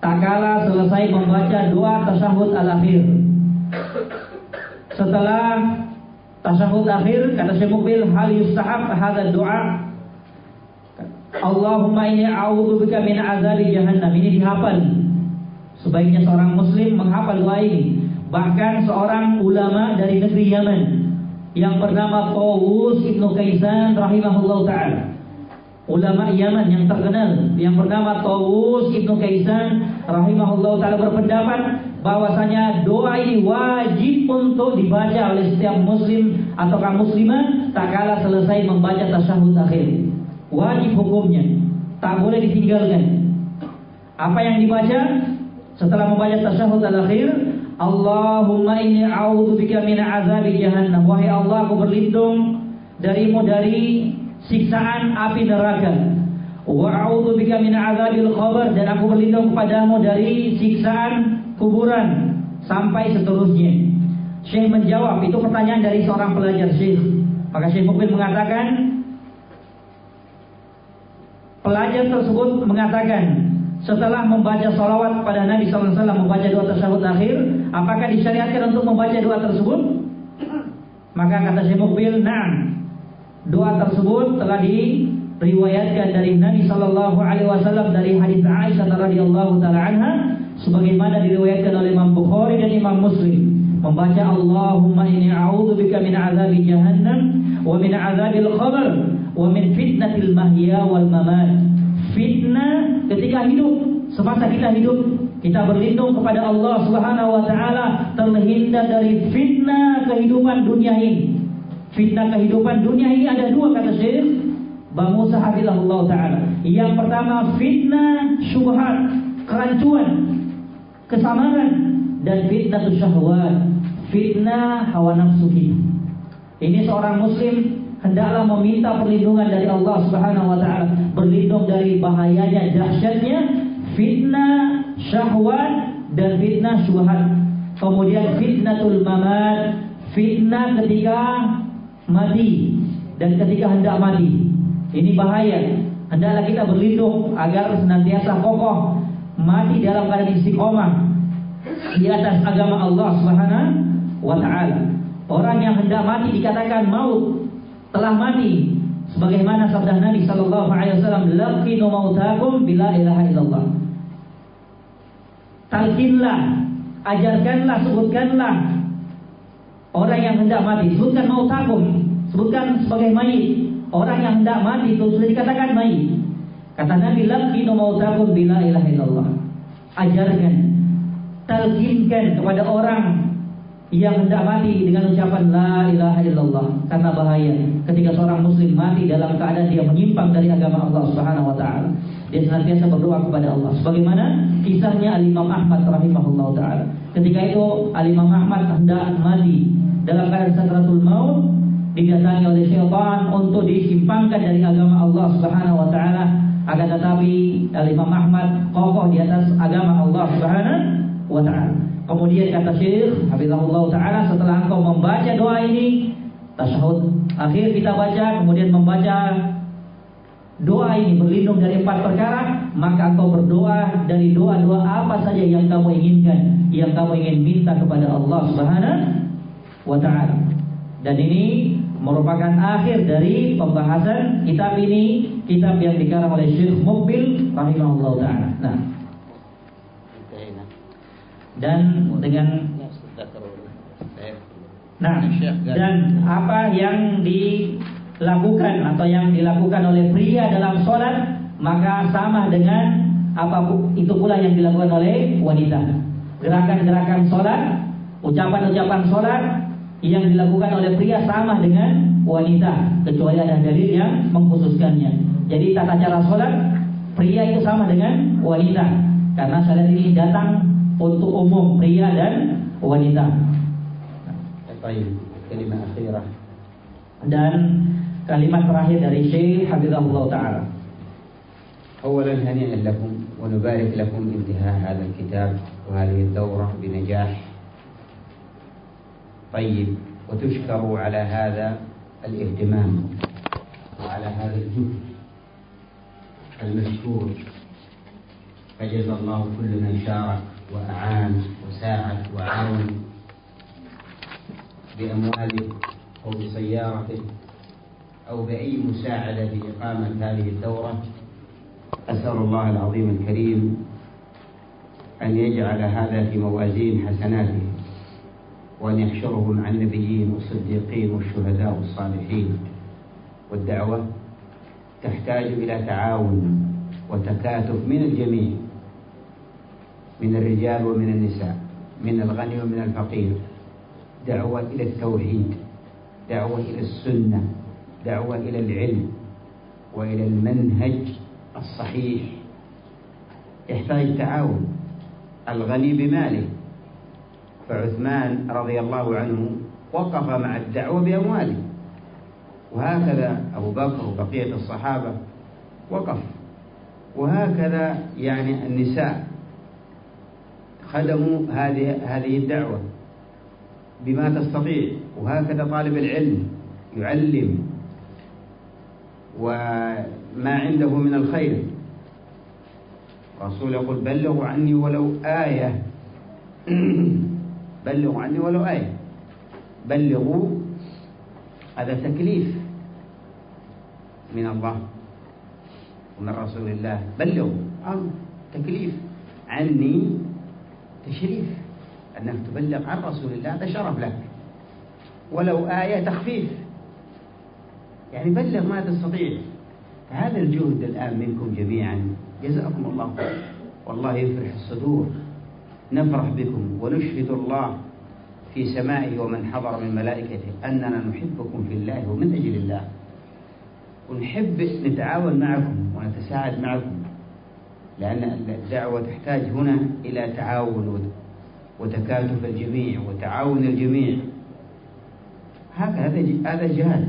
tak kala selesai membaca doa tasyahud al-akhir. Setelah tasyahud akhir kata Syekh Mukbil hal yustahab hadha doa Allahumma inni a'udzubika min azabi jahannam. Ini dihafal. Sebaiknya seorang muslim menghafal doa ini. Bahkan seorang ulama dari negeri Yaman yang bernama Tawus Ibnu Kaisan rahimahullah taala. Ulama Yaman yang terkenal yang bernama Tawus Ibnu Kaisan rahimahullah taala berpendapat bahwasanya doa ini wajib untuk dibaca oleh setiap muslim ataukah muslimah tak kala selesai membaca tasyahud akhir wajib hukumnya, tak boleh ditinggalkan. Apa yang dibaca setelah membaca tasyahud al-akhir, Allahumma inni a'udzubika min azabi jahannam. Wahai Allah, aku berlindung darimu dari siksaan api neraka. Wa a'udzubika min azabil qabr dan aku berlindung kepadamu dari siksaan kuburan sampai seterusnya. Syekh menjawab, itu pertanyaan dari seorang pelajar Syekh. Maka Syekh Mukmin mengatakan, Pelajar tersebut mengatakan setelah membaca salawat pada Nabi SAW membaca doa tersebut akhir, apakah disyariatkan untuk membaca doa tersebut? Maka kata Syekh Mukbil, "Na'am." Doa tersebut telah diriwayatkan dari Nabi Shallallahu alaihi wasallam dari hadis Aisyah radhiyallahu taala anha sebagaimana diriwayatkan oleh Imam Bukhari dan Imam Muslim membaca Allahumma inni a'udzubika min azabi jahannam wa min azabil qabr wa min fitnatil mahya wal mamat. Fitnah ketika hidup, semasa kita hidup, kita berlindung kepada Allah Subhanahu wa taala terhindar dari fitnah kehidupan dunia ini. Fitnah kehidupan dunia ini ada dua kata Syekh Bang Hafizahullah taala. Yang pertama fitnah syubhat, kerancuan, kesamaran dan fitnah syahwat, fitnah hawa nafsu kita. Ini seorang muslim hendaklah meminta perlindungan dari Allah Subhanahu wa taala, berlindung dari bahayanya, dahsyatnya fitnah syahwat dan fitnah syubhat. Kemudian fitnatul mamat, fitnah ketika mati dan ketika hendak mati. Ini bahaya. Hendaklah kita berlindung agar senantiasa kokoh mati dalam keadaan istiqomah di atas agama Allah Subhanahu wa taala. Orang yang hendak mati dikatakan maut telah mati sebagaimana sabda Nabi sallallahu alaihi wasallam laqinu mautakum bila ilaha illallah. Talkinlah ajarkanlah sebutkanlah orang yang hendak mati sebutkan mautakum sebutkan sebagai mayit. Orang yang hendak mati itu sudah dikatakan mayit kata Nabi laqinu mautakum bila ilaha illallah. Ajarkan talkinkan kepada orang yang hendak mati dengan ucapan la ilaha illallah. Karena bahaya ketika seorang muslim mati dalam keadaan dia menyimpang dari agama Allah Subhanahu wa taala. Dia senantiasa berdoa kepada Allah. Sebagaimana kisahnya Al Imam Ahmad rahimahullah taala. Ketika itu Al Imam Ahmad hendak mati dalam keadaan sakratul maut didatangi oleh syaitan untuk disimpangkan dari agama Allah Subhanahu wa taala akan tetapi Al Imam Ahmad kokoh di atas agama Allah Subhanahu wa taala. Kemudian kata Syekh Habibullah Ta'ala setelah engkau membaca doa ini Tasyahud akhir kita baca Kemudian membaca doa ini berlindung dari empat perkara Maka engkau berdoa dari doa-doa apa saja yang kamu inginkan Yang kamu ingin minta kepada Allah Subhanahu wa Ta'ala. Dan ini merupakan akhir dari pembahasan kitab ini Kitab yang dikarang oleh Syekh Mukbil Rahimahullah Ta'ala Nah dan dengan Nah, dan apa yang dilakukan atau yang dilakukan oleh pria dalam sholat maka sama dengan apa itu pula yang dilakukan oleh wanita. Gerakan-gerakan sholat, ucapan-ucapan sholat yang dilakukan oleh pria sama dengan wanita kecuali ada dalil yang mengkhususkannya. Jadi tata cara sholat pria itu sama dengan wanita karena sholat ini datang untuk umum pria dan wanita. Baik, kalimat akhirah. Dan kalimat terakhir dari Syekh Habibullah Ta'ala. أولا هنيئا لكم ونبارك لكم انتهاء هذا الكتاب وهذه الدورة بنجاح طيب وتشكروا على هذا الاهتمام وعلى هذا الجهد المشكور فجزى الله كل من شارك وأعان وساعد وعاون بأمواله أو بسيارته أو بأي مساعدة في إقامة هذه الدورة. أسأل الله العظيم الكريم أن يجعل هذا في موازين حسناته وأن يحشره مع النبيين والصديقين والشهداء والصالحين. والدعوة تحتاج إلى تعاون وتكاتف من الجميع من الرجال ومن النساء من الغني ومن الفقير. دعوة إلى التوحيد دعوة إلى السنة دعوة إلى العلم وإلى المنهج الصحيح. يحتاج تعاون. الغني بماله. فعثمان رضي الله عنه وقف مع الدعوة بأمواله. وهكذا أبو بكر وبقية الصحابة وقف. وهكذا يعني النساء خدموا هذه هذه الدعوة بما تستطيع. وهكذا طالب العلم يعلم وما عنده من الخير. الرسول يقول بلغوا عني ولو آية. بلغوا عني ولو آية. بلغوا هذا تكليف. من الله ومن رسول الله. بلغوا أمر تكليف. عني تشريف. أنك تبلغ عن رسول الله هذا شرف لك. ولو آية تخفيف. يعني بلغ ما تستطيع. فهذا الجهد الآن منكم جميعا. جزاكم الله خير والله يفرح الصدور. نفرح بكم ونشهد الله في سمائه ومن حضر من ملائكته أننا نحبكم في الله ومن أجل الله. ونحب نتعاون معكم ونتساعد معكم لأن الدعوة تحتاج هنا إلى تعاون وتكاتف الجميع وتعاون الجميع. هذا هذا جهاد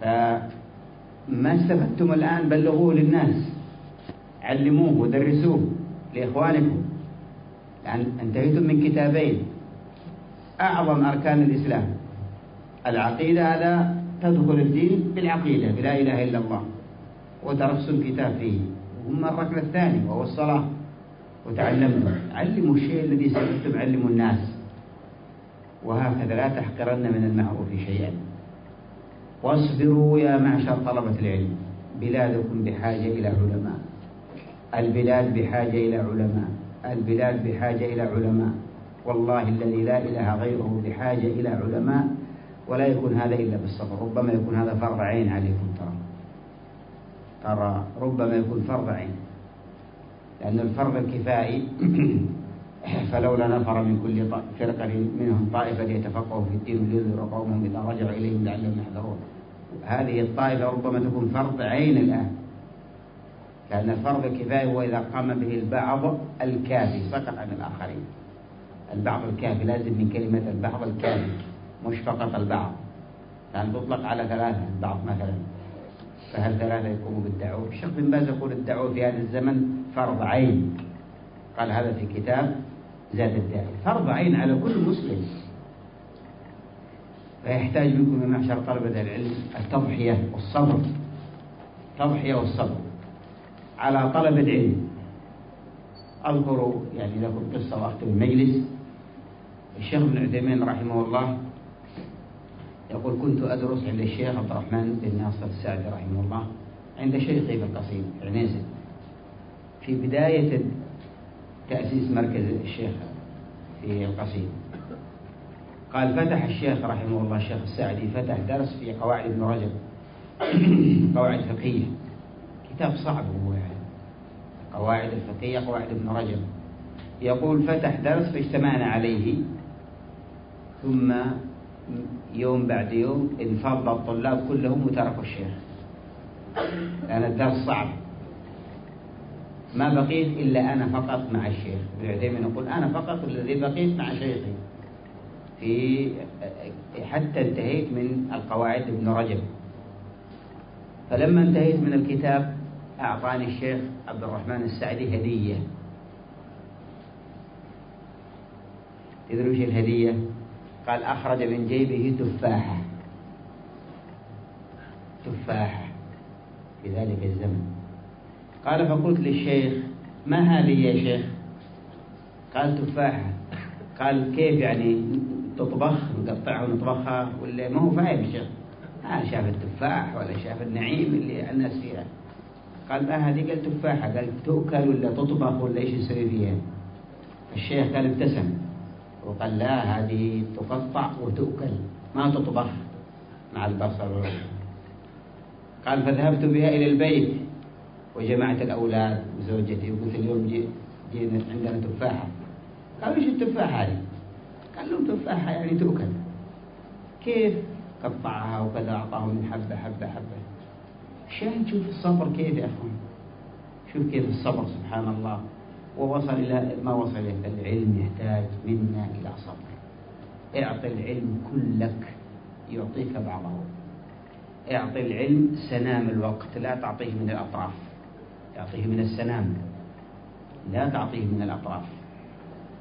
فما استفدتم الآن بلغوه للناس علموه ودرسوه لإخوانكم. لأن انتهيتم من كتابين أعظم أركان الإسلام. العقيدة هذا تدخل الدين بالعقيدة بلا إله إلا الله ودرستم كتاب فيه. ثم الركن الثاني وهو الصلاة. وتعلمتم علموا الشيء الذي سمعتم علموا الناس. وهكذا لا تحقرن من المعروف شيئا. واصبروا يا معشر طلبة العلم. بلادكم بحاجة إلى علماء. البلاد بحاجة إلى علماء. البلاد بحاجة إلى علماء. والله الذي لا إله غيره بحاجة إلى علماء. ولا يكون هذا إلا بالصبر. ربما يكون هذا فرض عين عليكم ترى. ترى ربما يكون فرض عين. لأن الفرض الكفائي فلولا نفر من كل فرقة منهم طائفة ليتفقهوا في الدين ولينذروا قومهم إذا رجعوا إليهم لعلهم يحذرون. هذه الطائفة ربما تكون فرض عين الآن. لأن الفرض الكفاية هو إذا قام به البعض الكافي سقط عن الآخرين. البعض الكافي لازم من كلمة البعض الكافي. مش فقط البعض. لأن تطلق على ثلاثة البعض مثلا. فهل ثلاثة يقوموا بالدعوة الشيخ بن باز يقول الدعوة في هذا الزمن فرض عين. قال هذا في كتاب زاد الداعي فرض عين على كل مسلم. فيحتاج منكم يا معشر طلبة العلم التضحية والصبر. التضحية والصبر. على طلب العلم. أذكر يعني لكم قصة وأختم المجلس. الشيخ ابن عثيمين رحمه الله يقول كنت أدرس عند الشيخ عبد الرحمن بن ناصر السعدي رحمه الله عند شيخي في القصيم عنيزة في بداية تأسيس مركز الشيخ في القصيم. قال فتح الشيخ رحمه الله الشيخ السعدي فتح درس في قواعد ابن رجب قواعد فقهية. كتاب صعب هو يعني. قواعد الفقهية قواعد ابن رجب. يقول فتح درس فاجتمعنا عليه ثم يوم بعد يوم انفض الطلاب كلهم وتركوا الشيخ. لأن الدرس صعب. ما بقيت إلا أنا فقط مع الشيخ. ابن عثيمين يقول أنا فقط الذي بقيت مع شيخي. في حتى انتهيت من القواعد ابن رجب. فلما انتهيت من الكتاب أعطاني الشيخ عبد الرحمن السعدي هدية. تدري وش الهدية؟ قال أخرج من جيبه تفاحة. تفاحة في ذلك الزمن. قال فقلت للشيخ ما هذه يا شيخ؟ قال تفاحة. قال كيف يعني تطبخ نقطعها ونطبخها ولا ما هو فاهم الشيخ ما شاف التفاح ولا شاف النعيم اللي الناس فيها. قال ما هذه قال تفاحة. قال تؤكل ولا تطبخ ولا إيش يسوي فيها؟ الشيخ قال ابتسم. وقال لا هذه تقطع وتؤكل ما تطبخ مع البصل. قال فذهبت بها إلى البيت وجمعت الأولاد وزوجتي وقلت اليوم جي جينا عندنا تفاحة. قالوا إيش التفاحة هذه؟ قال لهم تفاحة يعني تؤكل. كيف؟ قطعها وكذا أعطاهم من حبة حبة حبة. عشان شوف الصبر كيف يا أخوان؟ شوف كيف الصبر سبحان الله. ووصل إلى ما وصل إليه العلم يحتاج منا إلى صبر. اعطي العلم كلك يعطيك بعضه. اعطي العلم سنام الوقت لا تعطيه من الأطراف. تعطيه من السنام. لا تعطيه من الأطراف.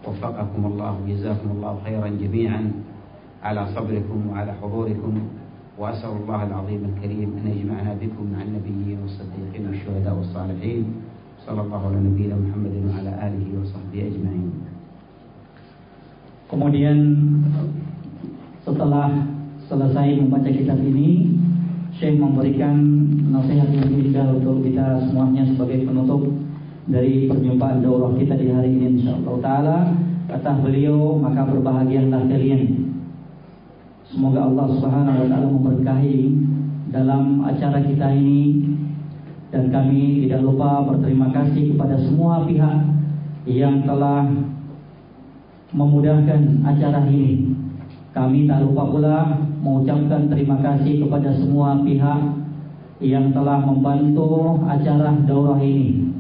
وفقكم الله وجزاكم الله خيرا جميعا على صبركم وعلى حضوركم. وأسأل الله العظيم الكريم أن يجمعنا بكم مع النبيين والصديقين والشهداء والصالحين. sallallahu ala nabiyina Kemudian setelah selesai membaca kitab ini, Syekh memberikan nasihat yang indah untuk kita semuanya sebagai penutup dari perjumpaan daurah kita di hari ini insyaallah taala. Kata beliau maka berbahagialah kalian. Semoga Allah Subhanahu wa taala memberkahi dalam acara kita ini dan kami tidak lupa berterima kasih kepada semua pihak yang telah memudahkan acara ini. Kami tak lupa pula mengucapkan terima kasih kepada semua pihak yang telah membantu acara daurah ini.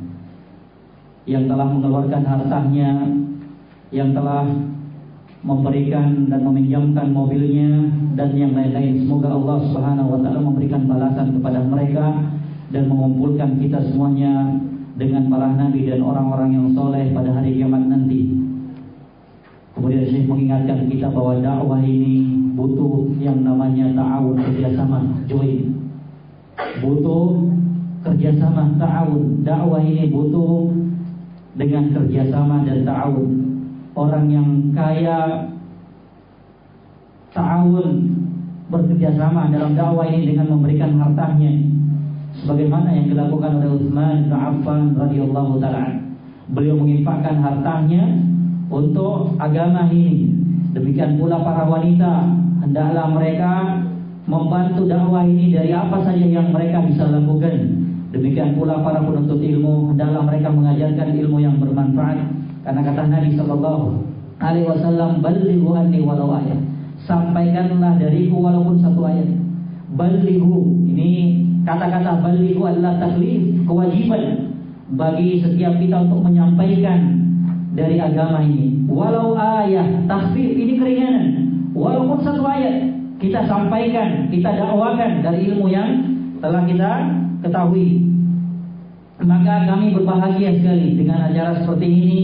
Yang telah mengeluarkan hartanya, yang telah memberikan dan meminjamkan mobilnya dan yang lain-lain. Semoga Allah Subhanahu wa taala memberikan balasan kepada mereka dan mengumpulkan kita semuanya dengan para nabi dan orang-orang yang soleh pada hari kiamat nanti. Kemudian Syekh mengingatkan kita bahwa dakwah ini butuh yang namanya ta'awun kerjasama, join. Butuh kerjasama, ta'awun. Dakwah ini butuh dengan kerjasama dan ta'awun. Orang yang kaya ta'awun bekerjasama dalam dakwah ini dengan memberikan hartanya sebagaimana yang dilakukan oleh Utsman bin Affan radhiyallahu taala. Beliau menginfakkan hartanya untuk agama ini. Demikian pula para wanita, hendaklah mereka membantu dakwah ini dari apa saja yang mereka bisa lakukan. Demikian pula para penuntut ilmu, hendaklah mereka mengajarkan ilmu yang bermanfaat. Karena kata Nabi Shallallahu Alaihi Wasallam, "Balighu anni walau ayat." Sampaikanlah dariku walaupun satu ayat. Balighu ini kata-kata balighu adalah taklif, kewajiban bagi setiap kita untuk menyampaikan dari agama ini. Walau ayat, takhfif ini keringanan. Walaupun satu ayat kita sampaikan, kita dakwakan dari ilmu yang telah kita ketahui. Maka kami berbahagia sekali dengan acara seperti ini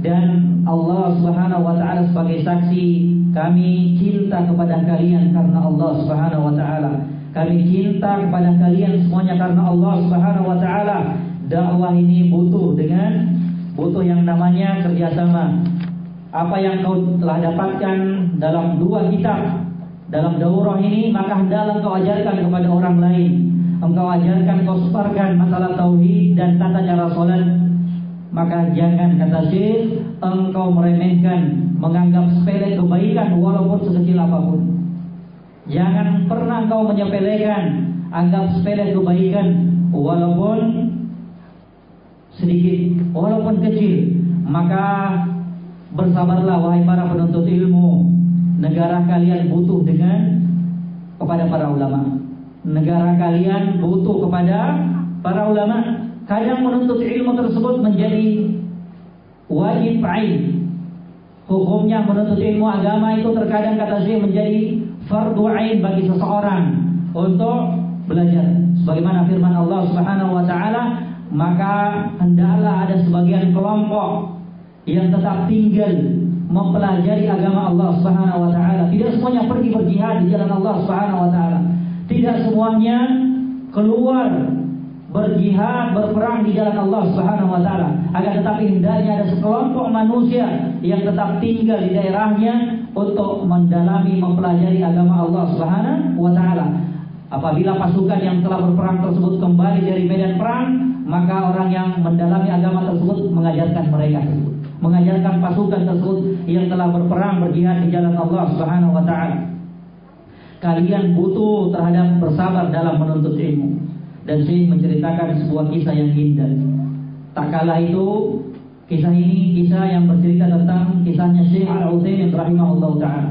dan Allah Subhanahu wa taala sebagai saksi kami cinta kepada kalian karena Allah Subhanahu wa taala. Kami cinta kepada kalian semuanya karena Allah Subhanahu wa taala. Dakwah ini butuh dengan butuh yang namanya kerjasama. Apa yang kau telah dapatkan dalam dua kitab dalam daurah ini maka hendaklah kau ajarkan kepada orang lain. Engkau ajarkan, kau sebarkan masalah tauhid dan tata cara solat. Maka jangan kata Syekh engkau meremehkan, menganggap sepele kebaikan walaupun sekecil apa pun. Jangan pernah engkau menyepelekan, anggap sepele kebaikan walaupun sedikit, walaupun kecil. Maka bersabarlah wahai para penuntut ilmu. Negara kalian butuh dengan kepada para ulama. Negara kalian butuh kepada para ulama. Kadang menuntut ilmu tersebut menjadi wajib ain. Hukumnya menuntut ilmu agama itu terkadang kata saya menjadi fardu ain bagi seseorang untuk belajar. Sebagaimana firman Allah Subhanahu wa taala, maka hendaklah ada sebagian kelompok yang tetap tinggal mempelajari agama Allah Subhanahu wa taala. Tidak semuanya pergi berjihad di jalan Allah Subhanahu wa taala. Tidak semuanya keluar berjihad, berperang di jalan Allah Subhanahu wa taala. Akan tetapi hendaknya ada sekelompok manusia yang tetap tinggal di daerahnya untuk mendalami mempelajari agama Allah Subhanahu wa taala. Apabila pasukan yang telah berperang tersebut kembali dari medan perang, maka orang yang mendalami agama tersebut mengajarkan mereka tersebut, mengajarkan pasukan tersebut yang telah berperang berjihad di jalan Allah Subhanahu wa taala. Kalian butuh terhadap bersabar dalam menuntut ilmu. Dan saya menceritakan sebuah kisah yang indah. Tak kala itu kisah ini kisah yang bercerita tentang kisahnya Syekh Al-Utsaimin rahimahullah taala.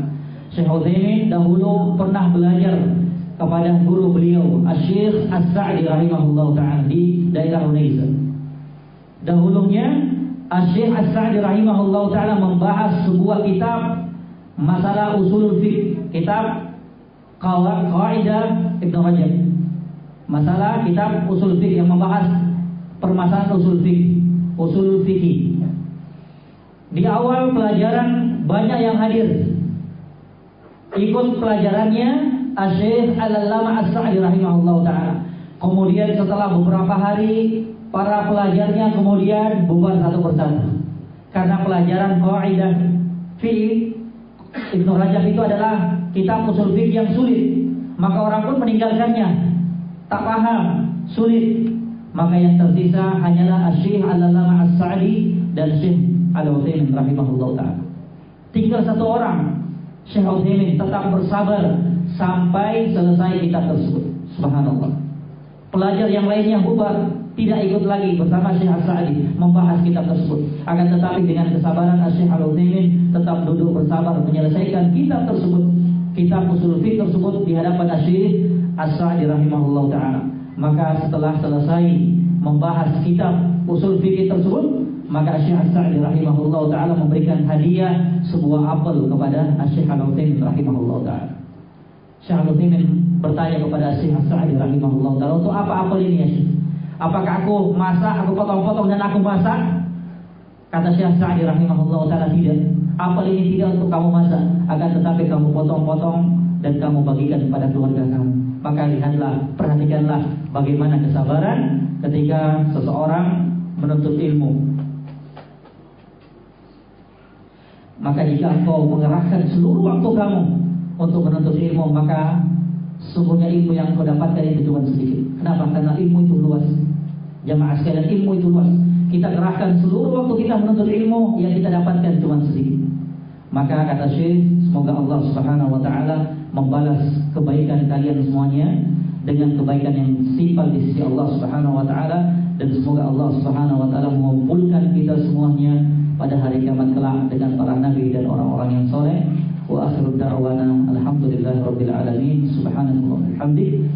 Syekh Utsaimin dahulu pernah belajar kepada guru beliau Syekh As-Sa'di rahimahullah taala di daerah Unaiza. Dahulunya Syekh As-Sa'di rahimahullah taala membahas sebuah kitab masalah usul fiqh, kitab Qawaidah Ibnu Rajab. Masalah kitab usul fiqh yang membahas permasalahan usul fiqh, usul fikih. Di awal pelajaran banyak yang hadir. Ikut pelajarannya Syekh Al-Allama As-Sa'di rahimahullah taala. Kemudian setelah beberapa hari para pelajarnya kemudian bubar satu persatu. Karena pelajaran kaidah fi Ibnu Rajab itu adalah kitab usul fikih yang sulit. Maka orang pun meninggalkannya tak paham, sulit. Maka yang tersisa hanyalah Syekh Al-Allamah As-Sa'di dan Syekh Al-Utsaimin rahimahullah taala. Tinggal satu orang, Syekh Utsaimin tetap bersabar sampai selesai kitab tersebut. Subhanallah. Pelajar yang lainnya bubar, tidak ikut lagi bersama Syekh As-Sa'di membahas kitab tersebut. Akan tetapi dengan kesabaran Syekh Al-Utsaimin tetap duduk bersabar menyelesaikan kitab tersebut. Kitab usul fiqh tersebut di hadapan Syekh As-Sa'di rahimahullah taala. Maka setelah selesai membahas kitab usul fikih tersebut, maka Syekh As-Sa'di rahimahullah taala memberikan hadiah sebuah apel kepada Syekh Al-Utsaimin rahimahullah taala. Syekh Al-Utsaimin bertanya kepada Syekh As-Sa'di rahimahullah taala, "Untuk apa apel ini ya Syekh? Apakah aku masak, aku potong-potong dan aku masak?" Kata Syekh Sa'di rahimahullah taala, "Tidak. Apel ini tidak untuk kamu masak, akan tetapi kamu potong-potong dan kamu bagikan kepada keluarga kamu." Maka lihatlah, perhatikanlah bagaimana kesabaran ketika seseorang menuntut ilmu. Maka jika engkau mengerahkan seluruh waktu kamu untuk menuntut ilmu, maka sungguhnya ilmu yang kau dapatkan itu cuma sedikit. Kenapa? Karena ilmu itu luas. Jamaah sekalian ilmu itu luas. Kita kerahkan seluruh waktu kita menuntut ilmu yang kita dapatkan cuma sedikit. Maka kata Syekh, semoga Allah Subhanahu wa taala membalas kebaikan kalian semuanya dengan kebaikan yang simpel di sisi Allah Subhanahu wa taala dan semoga Allah Subhanahu wa taala mengumpulkan kita semuanya pada hari kiamat kelak dengan para nabi dan orang-orang yang soleh. Wa akhiru da'wana alhamdulillahirabbil alamin. Subhanallah. Alhamdulillah.